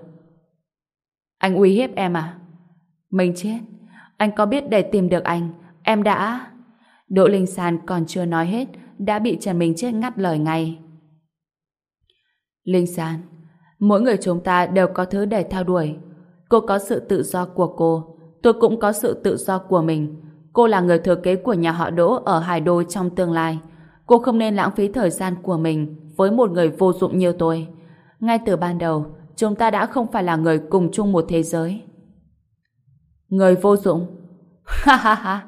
Anh uy hiếp em à? Minh Chết, anh có biết để tìm được anh, em đã... Đỗ Linh San còn chưa nói hết, đã bị Trần Minh Chết ngắt lời ngay. Linh San, mỗi người chúng ta đều có thứ để theo đuổi. Cô có sự tự do của cô, tôi cũng có sự tự do của mình. Cô là người thừa kế của nhà họ Đỗ ở Hải Đô trong tương lai. Cô không nên lãng phí thời gian của mình với một người vô dụng như tôi. Ngay từ ban đầu, chúng ta đã không phải là người cùng chung một thế giới. Người vô dụng? Ha ha ha!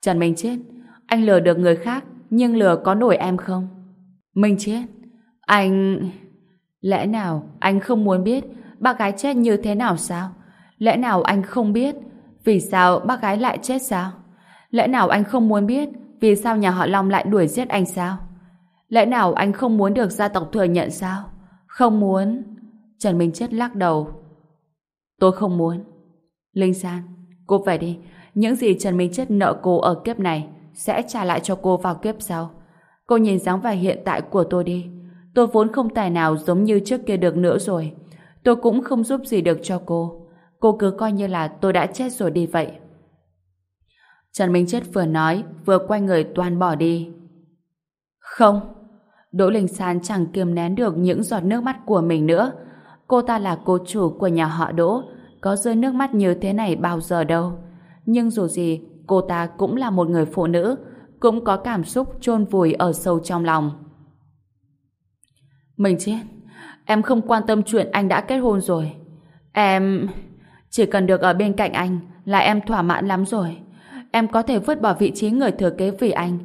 Trần Minh Chết, anh lừa được người khác, nhưng lừa có nổi em không? Minh Chết, anh... Lẽ nào anh không muốn biết bác gái chết như thế nào sao? Lẽ nào anh không biết vì sao bác gái lại chết sao? Lẽ nào anh không muốn biết vì sao nhà họ Long lại đuổi giết anh sao? Lẽ nào anh không muốn được gia tộc thừa nhận sao? Không muốn. Trần Minh Chết lắc đầu. Tôi không muốn. Linh San, cô về đi. Những gì Trần Minh Chết nợ cô ở kiếp này sẽ trả lại cho cô vào kiếp sau. Cô nhìn dáng vẻ hiện tại của tôi đi. Tôi vốn không tài nào giống như trước kia được nữa rồi. Tôi cũng không giúp gì được cho cô. Cô cứ coi như là tôi đã chết rồi đi vậy. Trần Minh Chết vừa nói, vừa quay người toàn bỏ đi. Không. Đỗ Linh San chẳng kiềm nén được những giọt nước mắt của mình nữa. Cô ta là cô chủ của nhà họ Đỗ, có rơi nước mắt như thế này bao giờ đâu. Nhưng dù gì, cô ta cũng là một người phụ nữ, cũng có cảm xúc chôn vùi ở sâu trong lòng. Mình chết. Em không quan tâm chuyện anh đã kết hôn rồi. Em... Chỉ cần được ở bên cạnh anh là em thỏa mãn lắm rồi. Em có thể vứt bỏ vị trí người thừa kế vì anh.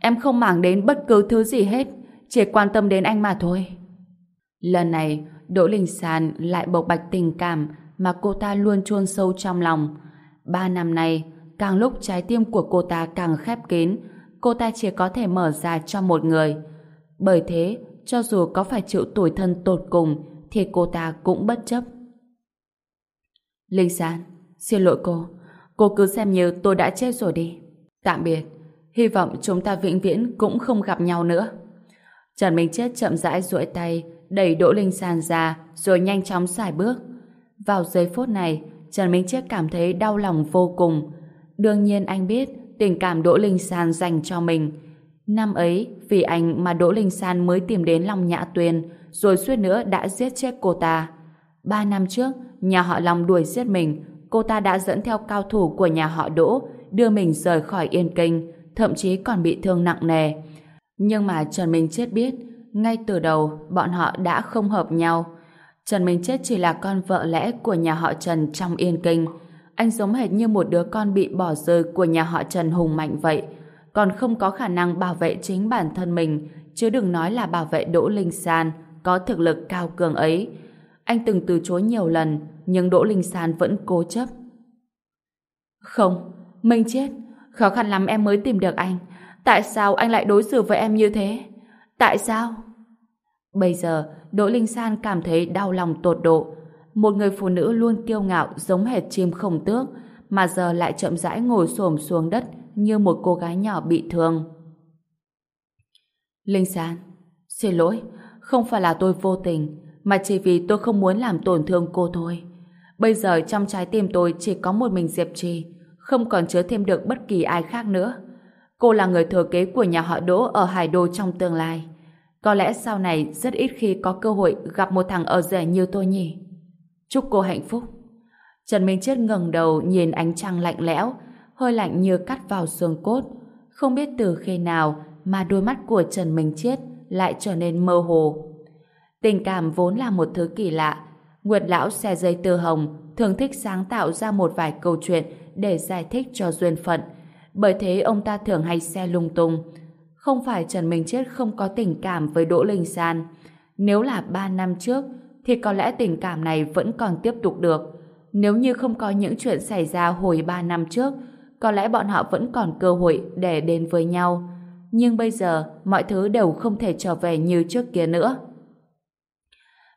Em không màng đến bất cứ thứ gì hết. Chỉ quan tâm đến anh mà thôi. Lần này, Đỗ Linh Sàn lại bộc bạch tình cảm mà cô ta luôn chôn sâu trong lòng. Ba năm nay, càng lúc trái tim của cô ta càng khép kín, cô ta chỉ có thể mở ra cho một người. Bởi thế, cho dù có phải chịu tuổi thân tột cùng thì cô ta cũng bất chấp. Linh Sàn, xin lỗi cô. Cô cứ xem như tôi đã chết rồi đi. Tạm biệt. Hy vọng chúng ta vĩnh viễn cũng không gặp nhau nữa. Trần Minh Chết chậm rãi duỗi tay đẩy Đỗ Linh San ra rồi nhanh chóng xài bước. Vào giây phút này, Trần Minh Chết cảm thấy đau lòng vô cùng. Đương nhiên anh biết tình cảm Đỗ Linh San dành cho mình. Năm ấy, vì anh mà Đỗ Linh San mới tìm đến Long Nhã Tuyền, rồi suýt nữa đã giết chết cô ta. Ba năm trước, nhà họ Long đuổi giết mình, cô ta đã dẫn theo cao thủ của nhà họ Đỗ, đưa mình rời khỏi Yên Kinh, thậm chí còn bị thương nặng nề. Nhưng mà Trần Minh Chết biết, ngay từ đầu bọn họ đã không hợp nhau. Trần Minh Chết chỉ là con vợ lẽ của nhà họ Trần trong Yên Kinh. Anh giống hệt như một đứa con bị bỏ rơi của nhà họ Trần hùng mạnh vậy, còn không có khả năng bảo vệ chính bản thân mình, chứ đừng nói là bảo vệ Đỗ Linh San, có thực lực cao cường ấy. Anh từng từ chối nhiều lần, nhưng Đỗ Linh San vẫn cố chấp. Không, Minh chết, khó khăn lắm em mới tìm được anh. Tại sao anh lại đối xử với em như thế? Tại sao? Bây giờ, Đỗ Linh San cảm thấy đau lòng tột độ. Một người phụ nữ luôn kiêu ngạo giống hệt chim không tước, mà giờ lại chậm rãi ngồi xổm xuống đất như một cô gái nhỏ bị thương. Linh San, xin lỗi, không phải là tôi vô tình, mà chỉ vì tôi không muốn làm tổn thương cô thôi. Bây giờ trong trái tim tôi chỉ có một mình Diệp Trì, không còn chứa thêm được bất kỳ ai khác nữa. Cô là người thừa kế của nhà họ Đỗ ở Hải Đô trong tương lai. Có lẽ sau này rất ít khi có cơ hội gặp một thằng ở rẻ như tôi nhỉ. Chúc cô hạnh phúc. Trần Minh Chết ngẩng đầu nhìn ánh trăng lạnh lẽo, hơi lạnh như cắt vào xương cốt. Không biết từ khi nào mà đôi mắt của Trần Minh Chết lại trở nên mơ hồ. Tình cảm vốn là một thứ kỳ lạ. Nguyệt lão xe dây tơ hồng thường thích sáng tạo ra một vài câu chuyện để giải thích cho duyên phận. Bởi thế ông ta thường hay xe lung tung. Không phải Trần Minh Chết không có tình cảm với Đỗ Linh San. Nếu là ba năm trước, thì có lẽ tình cảm này vẫn còn tiếp tục được. Nếu như không có những chuyện xảy ra hồi ba năm trước, có lẽ bọn họ vẫn còn cơ hội để đến với nhau. Nhưng bây giờ, mọi thứ đều không thể trở về như trước kia nữa.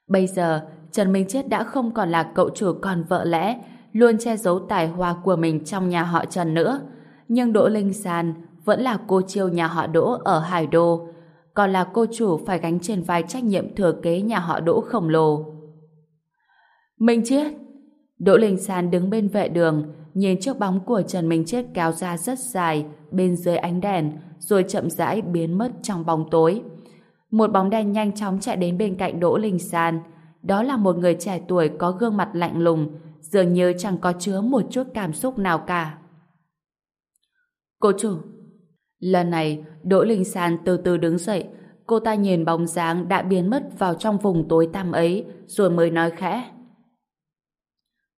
Bây giờ, Trần Minh Chết đã không còn là cậu chủ con vợ lẽ, luôn che giấu tài hoa của mình trong nhà họ Trần nữa. Nhưng Đỗ Linh San vẫn là cô chiêu nhà họ Đỗ ở Hải Đô, còn là cô chủ phải gánh trên vai trách nhiệm thừa kế nhà họ Đỗ khổng lồ. Minh Chết Đỗ Linh San đứng bên vệ đường, nhìn chiếc bóng của Trần Minh Chết kéo ra rất dài bên dưới ánh đèn, rồi chậm rãi biến mất trong bóng tối. Một bóng đen nhanh chóng chạy đến bên cạnh Đỗ Linh San. Đó là một người trẻ tuổi có gương mặt lạnh lùng, dường như chẳng có chứa một chút cảm xúc nào cả. Cô chủ, Lần này, Đỗ Linh San từ từ đứng dậy, cô ta nhìn bóng dáng đã biến mất vào trong vùng tối tăm ấy, rồi mới nói khẽ.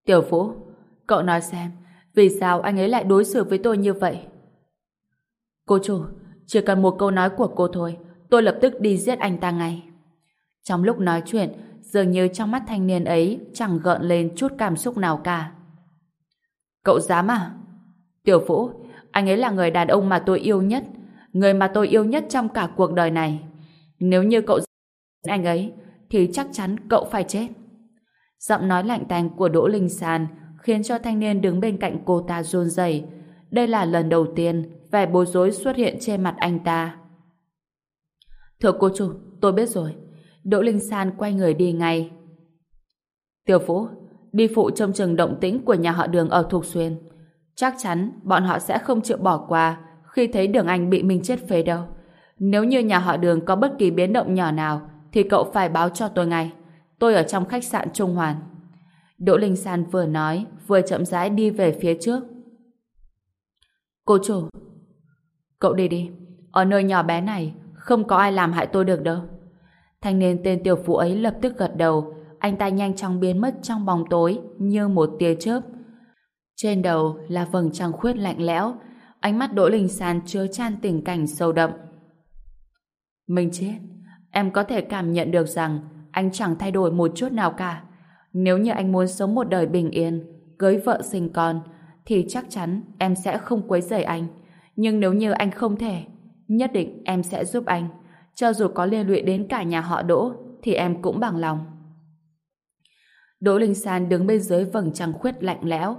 Tiểu Phú, cậu nói xem, vì sao anh ấy lại đối xử với tôi như vậy? Cô chủ, chỉ cần một câu nói của cô thôi, tôi lập tức đi giết anh ta ngay. Trong lúc nói chuyện, dường như trong mắt thanh niên ấy chẳng gợn lên chút cảm xúc nào cả. Cậu dám à? Tiểu Phú, anh ấy là người đàn ông mà tôi yêu nhất, người mà tôi yêu nhất trong cả cuộc đời này. Nếu như cậu anh ấy, thì chắc chắn cậu phải chết. Giọng nói lạnh tanh của Đỗ Linh San khiến cho thanh niên đứng bên cạnh cô ta run rẩy. Đây là lần đầu tiên vẻ bối rối xuất hiện trên mặt anh ta. Thưa cô chủ, tôi biết rồi. Đỗ Linh San quay người đi ngay. Tiểu Phú, đi phụ trông chừng động tĩnh của nhà họ đường ở Thục Xuyên. Chắc chắn bọn họ sẽ không chịu bỏ qua khi thấy đường anh bị mình chết phế đâu. Nếu như nhà họ đường có bất kỳ biến động nhỏ nào, thì cậu phải báo cho tôi ngay. Tôi ở trong khách sạn Trung Hoàn. Đỗ Linh San vừa nói, vừa chậm rãi đi về phía trước. Cô chủ, Cậu đi đi. Ở nơi nhỏ bé này, không có ai làm hại tôi được đâu. Thanh niên tên tiểu phụ ấy lập tức gật đầu, anh ta nhanh chóng biến mất trong bóng tối như một tia chớp trên đầu là vầng trăng khuyết lạnh lẽo, ánh mắt Đỗ Linh San chứa chan tình cảnh sâu đậm. Mình chết, em có thể cảm nhận được rằng anh chẳng thay đổi một chút nào cả. Nếu như anh muốn sống một đời bình yên, cưới vợ sinh con, thì chắc chắn em sẽ không quấy rầy anh. Nhưng nếu như anh không thể, nhất định em sẽ giúp anh. Cho dù có liên lụy đến cả nhà họ Đỗ, thì em cũng bằng lòng. Đỗ Linh San đứng bên dưới vầng trăng khuyết lạnh lẽo,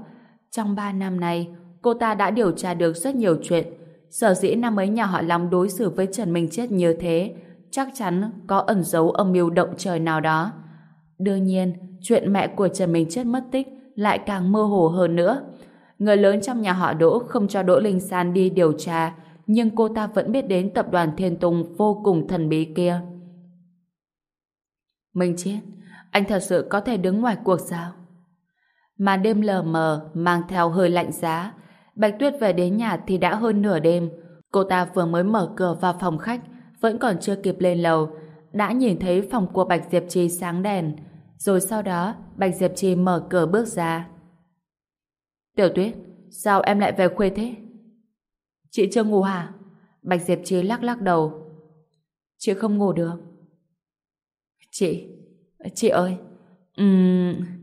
trong 3 năm nay, cô ta đã điều tra được rất nhiều chuyện. Sở dĩ năm ấy nhà họ Long đối xử với Trần Minh Chết như thế, chắc chắn có ẩn giấu âm mưu động trời nào đó. Đương nhiên, chuyện mẹ của Trần Minh Chết mất tích lại càng mơ hồ hơn nữa. Người lớn trong nhà họ Đỗ không cho Đỗ Linh San đi điều tra, nhưng cô ta vẫn biết đến tập đoàn Thiên Tùng vô cùng thần bí kia. Minh Chết, anh thật sự có thể đứng ngoài cuộc sao? Mà đêm lờ mờ mang theo hơi lạnh giá. Bạch Tuyết về đến nhà thì đã hơn nửa đêm. Cô ta vừa mới mở cửa vào phòng khách, vẫn còn chưa kịp lên lầu, đã nhìn thấy phòng của Bạch Diệp Trì sáng đèn. Rồi sau đó, Bạch Diệp Trì mở cửa bước ra. Tiểu Tuyết, sao em lại về khuya thế? Chị chưa ngủ hả? Bạch Diệp Trì lắc lắc đầu. Chị không ngủ được. Chị, chị ơi, um...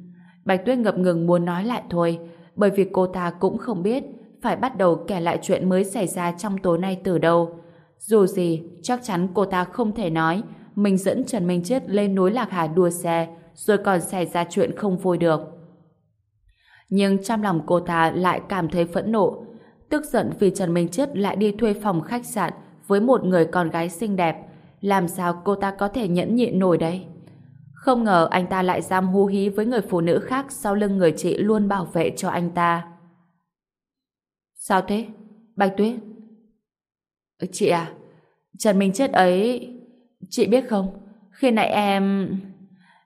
Bạch Tuyết ngập ngừng muốn nói lại thôi, bởi vì cô ta cũng không biết phải bắt đầu kể lại chuyện mới xảy ra trong tối nay từ đâu. Dù gì, chắc chắn cô ta không thể nói mình dẫn Trần Minh Chết lên núi Lạc Hà đua xe rồi còn xảy ra chuyện không vui được. Nhưng trong lòng cô ta lại cảm thấy phẫn nộ, tức giận vì Trần Minh Chết lại đi thuê phòng khách sạn với một người con gái xinh đẹp. Làm sao cô ta có thể nhẫn nhịn nổi đấy? Không ngờ anh ta lại dám hú hí với người phụ nữ khác sau lưng người chị luôn bảo vệ cho anh ta. Sao thế? Bạch Tuyết? Ừ, chị à, Trần Minh Chết ấy... Chị biết không, khi nãy em...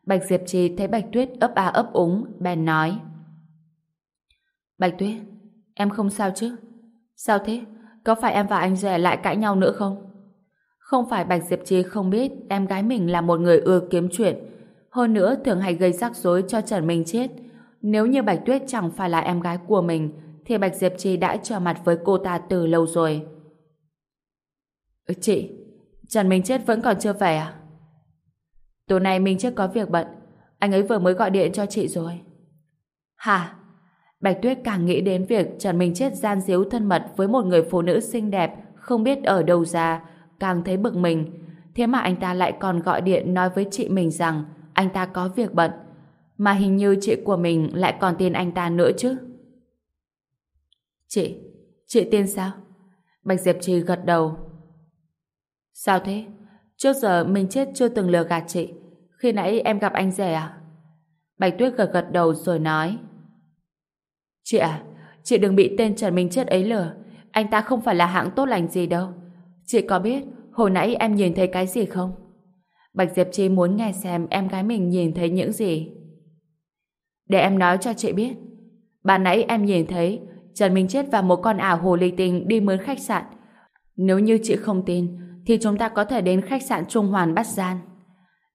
Bạch Diệp Trì thấy Bạch Tuyết ấp a ấp úng, bèn nói. Bạch Tuyết, em không sao chứ? Sao thế? Có phải em và anh rể lại cãi nhau nữa không? Không phải Bạch Diệp Trì không biết em gái mình là một người ưa kiếm chuyện, hơn nữa thường hay gây rắc rối cho Trần Minh Chết. Nếu như Bạch Tuyết chẳng phải là em gái của mình, thì Bạch Diệp Trì đã trở mặt với cô ta từ lâu rồi. Chị, Trần Minh Chết vẫn còn chưa về à? Tối nay Minh Chết có việc bận, anh ấy vừa mới gọi điện cho chị rồi. Hả? Bạch Tuyết càng nghĩ đến việc Trần Minh Chết gian díu thân mật với một người phụ nữ xinh đẹp không biết ở đâu ra, càng thấy bực mình. Thế mà anh ta lại còn gọi điện nói với chị mình rằng anh ta có việc bận. Mà hình như chị của mình lại còn tin anh ta nữa chứ. Chị, chị tin sao? Bạch Diệp Trì gật đầu. Sao thế? Trước giờ mình chết chưa từng lừa gạt chị. Khi nãy em gặp anh rể à? Bạch Tuyết gật gật đầu rồi nói. Chị à, chị đừng bị tên Trần Minh Chết ấy lừa. Anh ta không phải là hạng tốt lành gì đâu. Chị có biết hồi nãy em nhìn thấy cái gì không? Bạch Diệp Chi muốn nghe xem em gái mình nhìn thấy những gì. Để em nói cho chị biết. Bạn nãy em nhìn thấy Trần Minh Chết và một con ảo hồ ly tinh đi mướn khách sạn. Nếu như chị không tin, thì chúng ta có thể đến khách sạn Trung Hoàn Bát gian.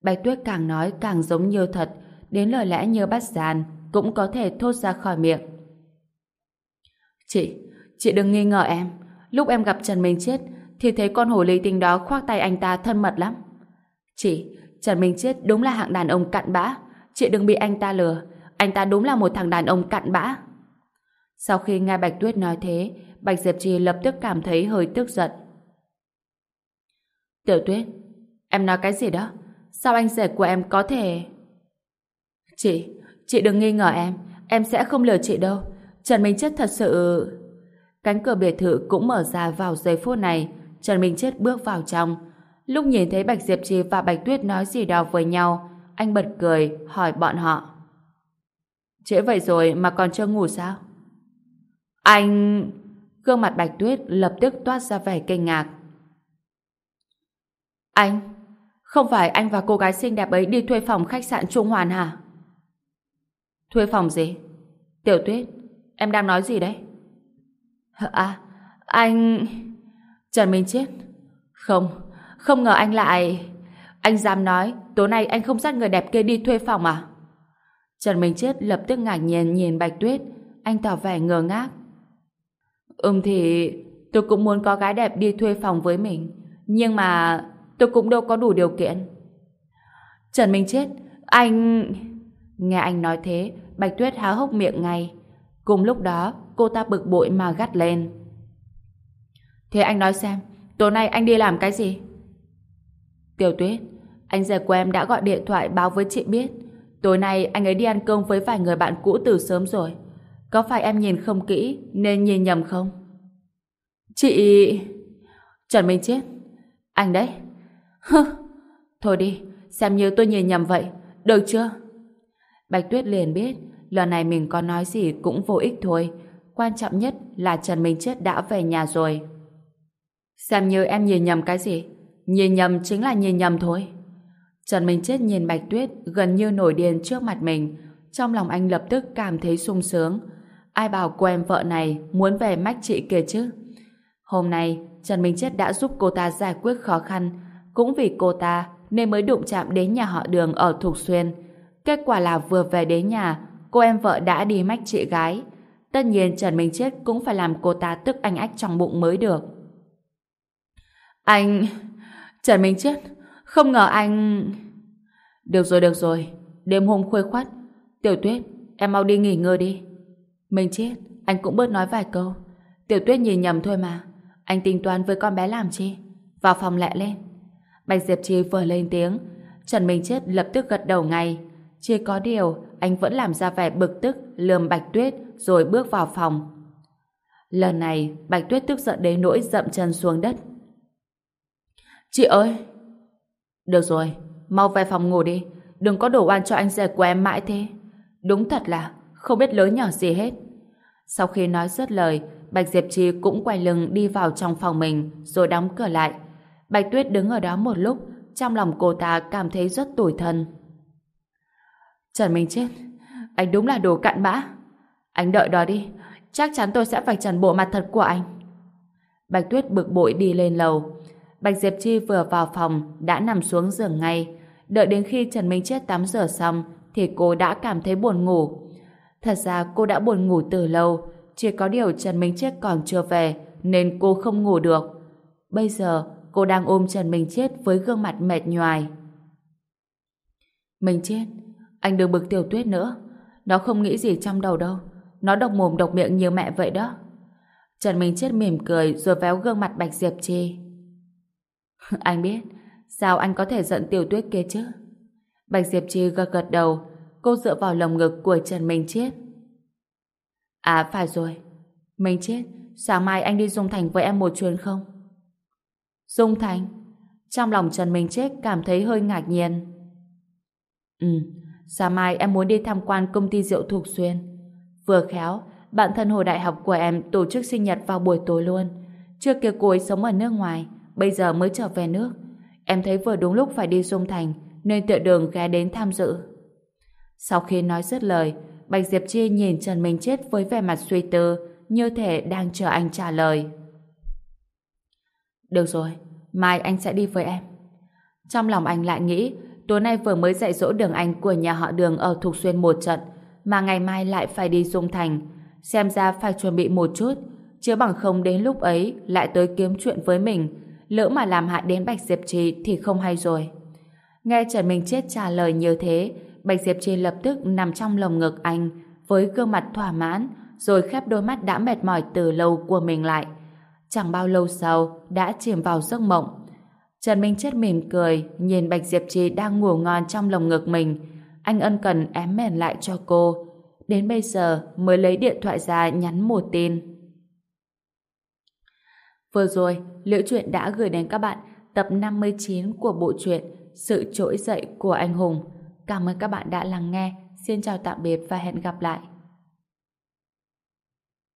Bạch Tuyết càng nói càng giống như thật, đến lời lẽ như Bát gian cũng có thể thốt ra khỏi miệng. Chị, chị đừng nghi ngờ em. Lúc em gặp Trần Minh Chết, thì thấy con hồ ly tinh đó khoác tay anh ta thân mật lắm. Chị, Trần Minh Chết đúng là hạng đàn ông cặn bã. Chị đừng bị anh ta lừa. Anh ta đúng là một thằng đàn ông cặn bã. Sau khi nghe Bạch Tuyết nói thế, Bạch Diệp Trì lập tức cảm thấy hơi tức giận. Tiểu Tuyết, em nói cái gì đó? Sao anh rể của em có thể... Chị, chị đừng nghi ngờ em. Em sẽ không lừa chị đâu. Trần Minh Chết thật sự... Cánh cửa biệt thự cũng mở ra vào giây phút này. Trần Minh Chết bước vào trong. Lúc nhìn thấy Bạch Diệp Trì và Bạch Tuyết nói gì đó với nhau, anh bật cười, hỏi bọn họ. Trễ vậy rồi mà còn chưa ngủ sao? Anh... Gương mặt Bạch Tuyết lập tức toát ra vẻ kinh ngạc. Anh... Không phải anh và cô gái xinh đẹp ấy đi thuê phòng khách sạn Trung Hoàn hả? Thuê phòng gì? Tiểu Tuyết, em đang nói gì đấy? À, anh... Trần Minh Chết. Không, không ngờ anh lại... Anh dám nói, tối nay anh không dắt người đẹp kia đi thuê phòng à? Trần Minh Chết lập tức ngạc nhiên nhìn Bạch Tuyết. Anh tỏ vẻ ngờ ngác. Ừm thì... Tôi cũng muốn có gái đẹp đi thuê phòng với mình. Nhưng mà... Tôi cũng đâu có đủ điều kiện. Trần Minh Chết, anh... Nghe anh nói thế, Bạch Tuyết há hốc miệng ngay. Cùng lúc đó, cô ta bực bội mà gắt lên. Thế anh nói xem, tối nay anh đi làm cái gì? Tiểu Tuyết, anh rể của em đã gọi điện thoại báo với chị biết. Tối nay anh ấy đi ăn cơm với vài người bạn cũ từ sớm rồi. Có phải em nhìn không kỹ nên nhìn nhầm không? Chị... Trần Minh Chết. Anh đấy. Hơ, thôi đi, xem như tôi nhìn nhầm vậy, được chưa? Bạch Tuyết liền biết, lần này mình có nói gì cũng vô ích thôi. Quan trọng nhất là Trần Minh Chết đã về nhà rồi. Xem như em nhìn nhầm cái gì? Nhìn nhầm chính là nhìn nhầm thôi. Trần Minh Chết nhìn Bạch Tuyết gần như nổi điên trước mặt mình. Trong lòng anh lập tức cảm thấy sung sướng. Ai bảo cô em vợ này muốn về mách chị kia chứ? Hôm nay, Trần Minh Chết đã giúp cô ta giải quyết khó khăn. Cũng vì cô ta nên mới đụng chạm đến nhà họ đường ở Thục Xuyên. Kết quả là vừa về đến nhà, cô em vợ đã đi mách chị gái. Tất nhiên Trần Minh Chết cũng phải làm cô ta tức anh ách trong bụng mới được. Anh... Trần Minh Chết, không ngờ anh... Được rồi, được rồi. Đêm hôm khuya khoắt. Tiểu Tuyết, em mau đi nghỉ ngơi đi. Minh Chết, anh cũng bớt nói vài câu. Tiểu Tuyết nhìn nhầm thôi mà. Anh tính toán với con bé làm chi? Vào phòng lẹ lên. Bạch Diệp Chi vừa lên tiếng. Trần Minh Chết lập tức gật đầu ngay. Chỉ có điều, anh vẫn làm ra vẻ bực tức, lườm Bạch Tuyết rồi bước vào phòng. Lần này, Bạch Tuyết tức giận đến nỗi dậm chân xuống đất. Chị ơi! Được rồi, mau về phòng ngủ đi. Đừng có đổ oan cho anh rể của em mãi thế. Đúng thật là không biết lớn nhỏ gì hết. Sau khi nói dứt lời, Bạch Diệp Chi cũng quay lưng đi vào trong phòng mình rồi đóng cửa lại. Bạch Tuyết đứng ở đó một lúc, trong lòng cô ta cảm thấy rất tủi thân. Trần Minh Chết, anh đúng là đồ cặn bã. Anh đợi đó đi, chắc chắn tôi sẽ phải trần bộ mặt thật của anh. Bạch Tuyết bực bội đi lên lầu. Bạch Diệp Chi vừa vào phòng đã nằm xuống giường ngay. Đợi đến khi Trần Minh Chết tắm rửa xong thì cô đã cảm thấy buồn ngủ. Thật ra cô đã buồn ngủ từ lâu, chỉ có điều Trần Minh Chết còn chưa về nên cô không ngủ được. Bây giờ cô đang ôm Trần Minh Chết với gương mặt mệt nhoài. Minh Chết, anh đừng bực tiểu tuyết nữa. Nó không nghĩ gì trong đầu đâu. Nó độc mồm độc miệng như mẹ vậy đó. Trần Minh Chết mỉm cười rồi véo gương mặt Bạch Diệp Chi. anh biết, sao anh có thể giận tiểu tuyết kia chứ? Bạch Diệp Chi gật gật đầu, cô dựa vào lồng ngực của Trần Minh Chết. À phải rồi, Minh Chết, sáng mai anh đi Dung Thành với em một chuyến không? Dung Thành? Trong lòng Trần Minh Chết cảm thấy hơi ngạc nhiên. Ừ, sáng mai em muốn đi tham quan công ty rượu Thục Xuyên. Vừa khéo, bạn thân hồi đại học của em tổ chức sinh nhật vào buổi tối luôn. Trước kia cô ấy sống ở nước ngoài, bây giờ mới trở về nước. Em thấy vừa đúng lúc phải đi Dung Thành, nên tựa đường ghé đến tham dự. Sau khi nói dứt lời, Bạch Diệp Chi nhìn Trần Minh Chết với vẻ mặt suy tư, như thể đang chờ anh trả lời. Được rồi, mai anh sẽ đi với em. Trong lòng anh lại nghĩ, tối nay vừa mới dạy dỗ đường anh của nhà họ đường ở Thục Xuyên một trận, mà ngày mai lại phải đi Dung Thành. Xem ra phải chuẩn bị một chút, chứ bằng không đến lúc ấy lại tới kiếm chuyện với mình, lỡ mà làm hại đến Bạch Diệp Trì thì không hay rồi. Nghe Trần Minh Chết trả lời như thế, Bạch Diệp Trì lập tức nằm trong lồng ngực anh với gương mặt thỏa mãn rồi khép đôi mắt đã mệt mỏi từ lâu của mình lại. Chẳng bao lâu sau đã chìm vào giấc mộng. Trần Minh Chết mỉm cười nhìn Bạch Diệp Trì đang ngủ ngon trong lồng ngực mình. Anh ân cần ém mền lại cho cô. Đến bây giờ mới lấy điện thoại ra nhắn một tin. Vừa rồi, Liễu Chuyện đã gửi đến các bạn tập 59 của bộ truyện Sự trỗi dậy của anh hùng. Cảm ơn các bạn đã lắng nghe. Xin chào tạm biệt và hẹn gặp lại.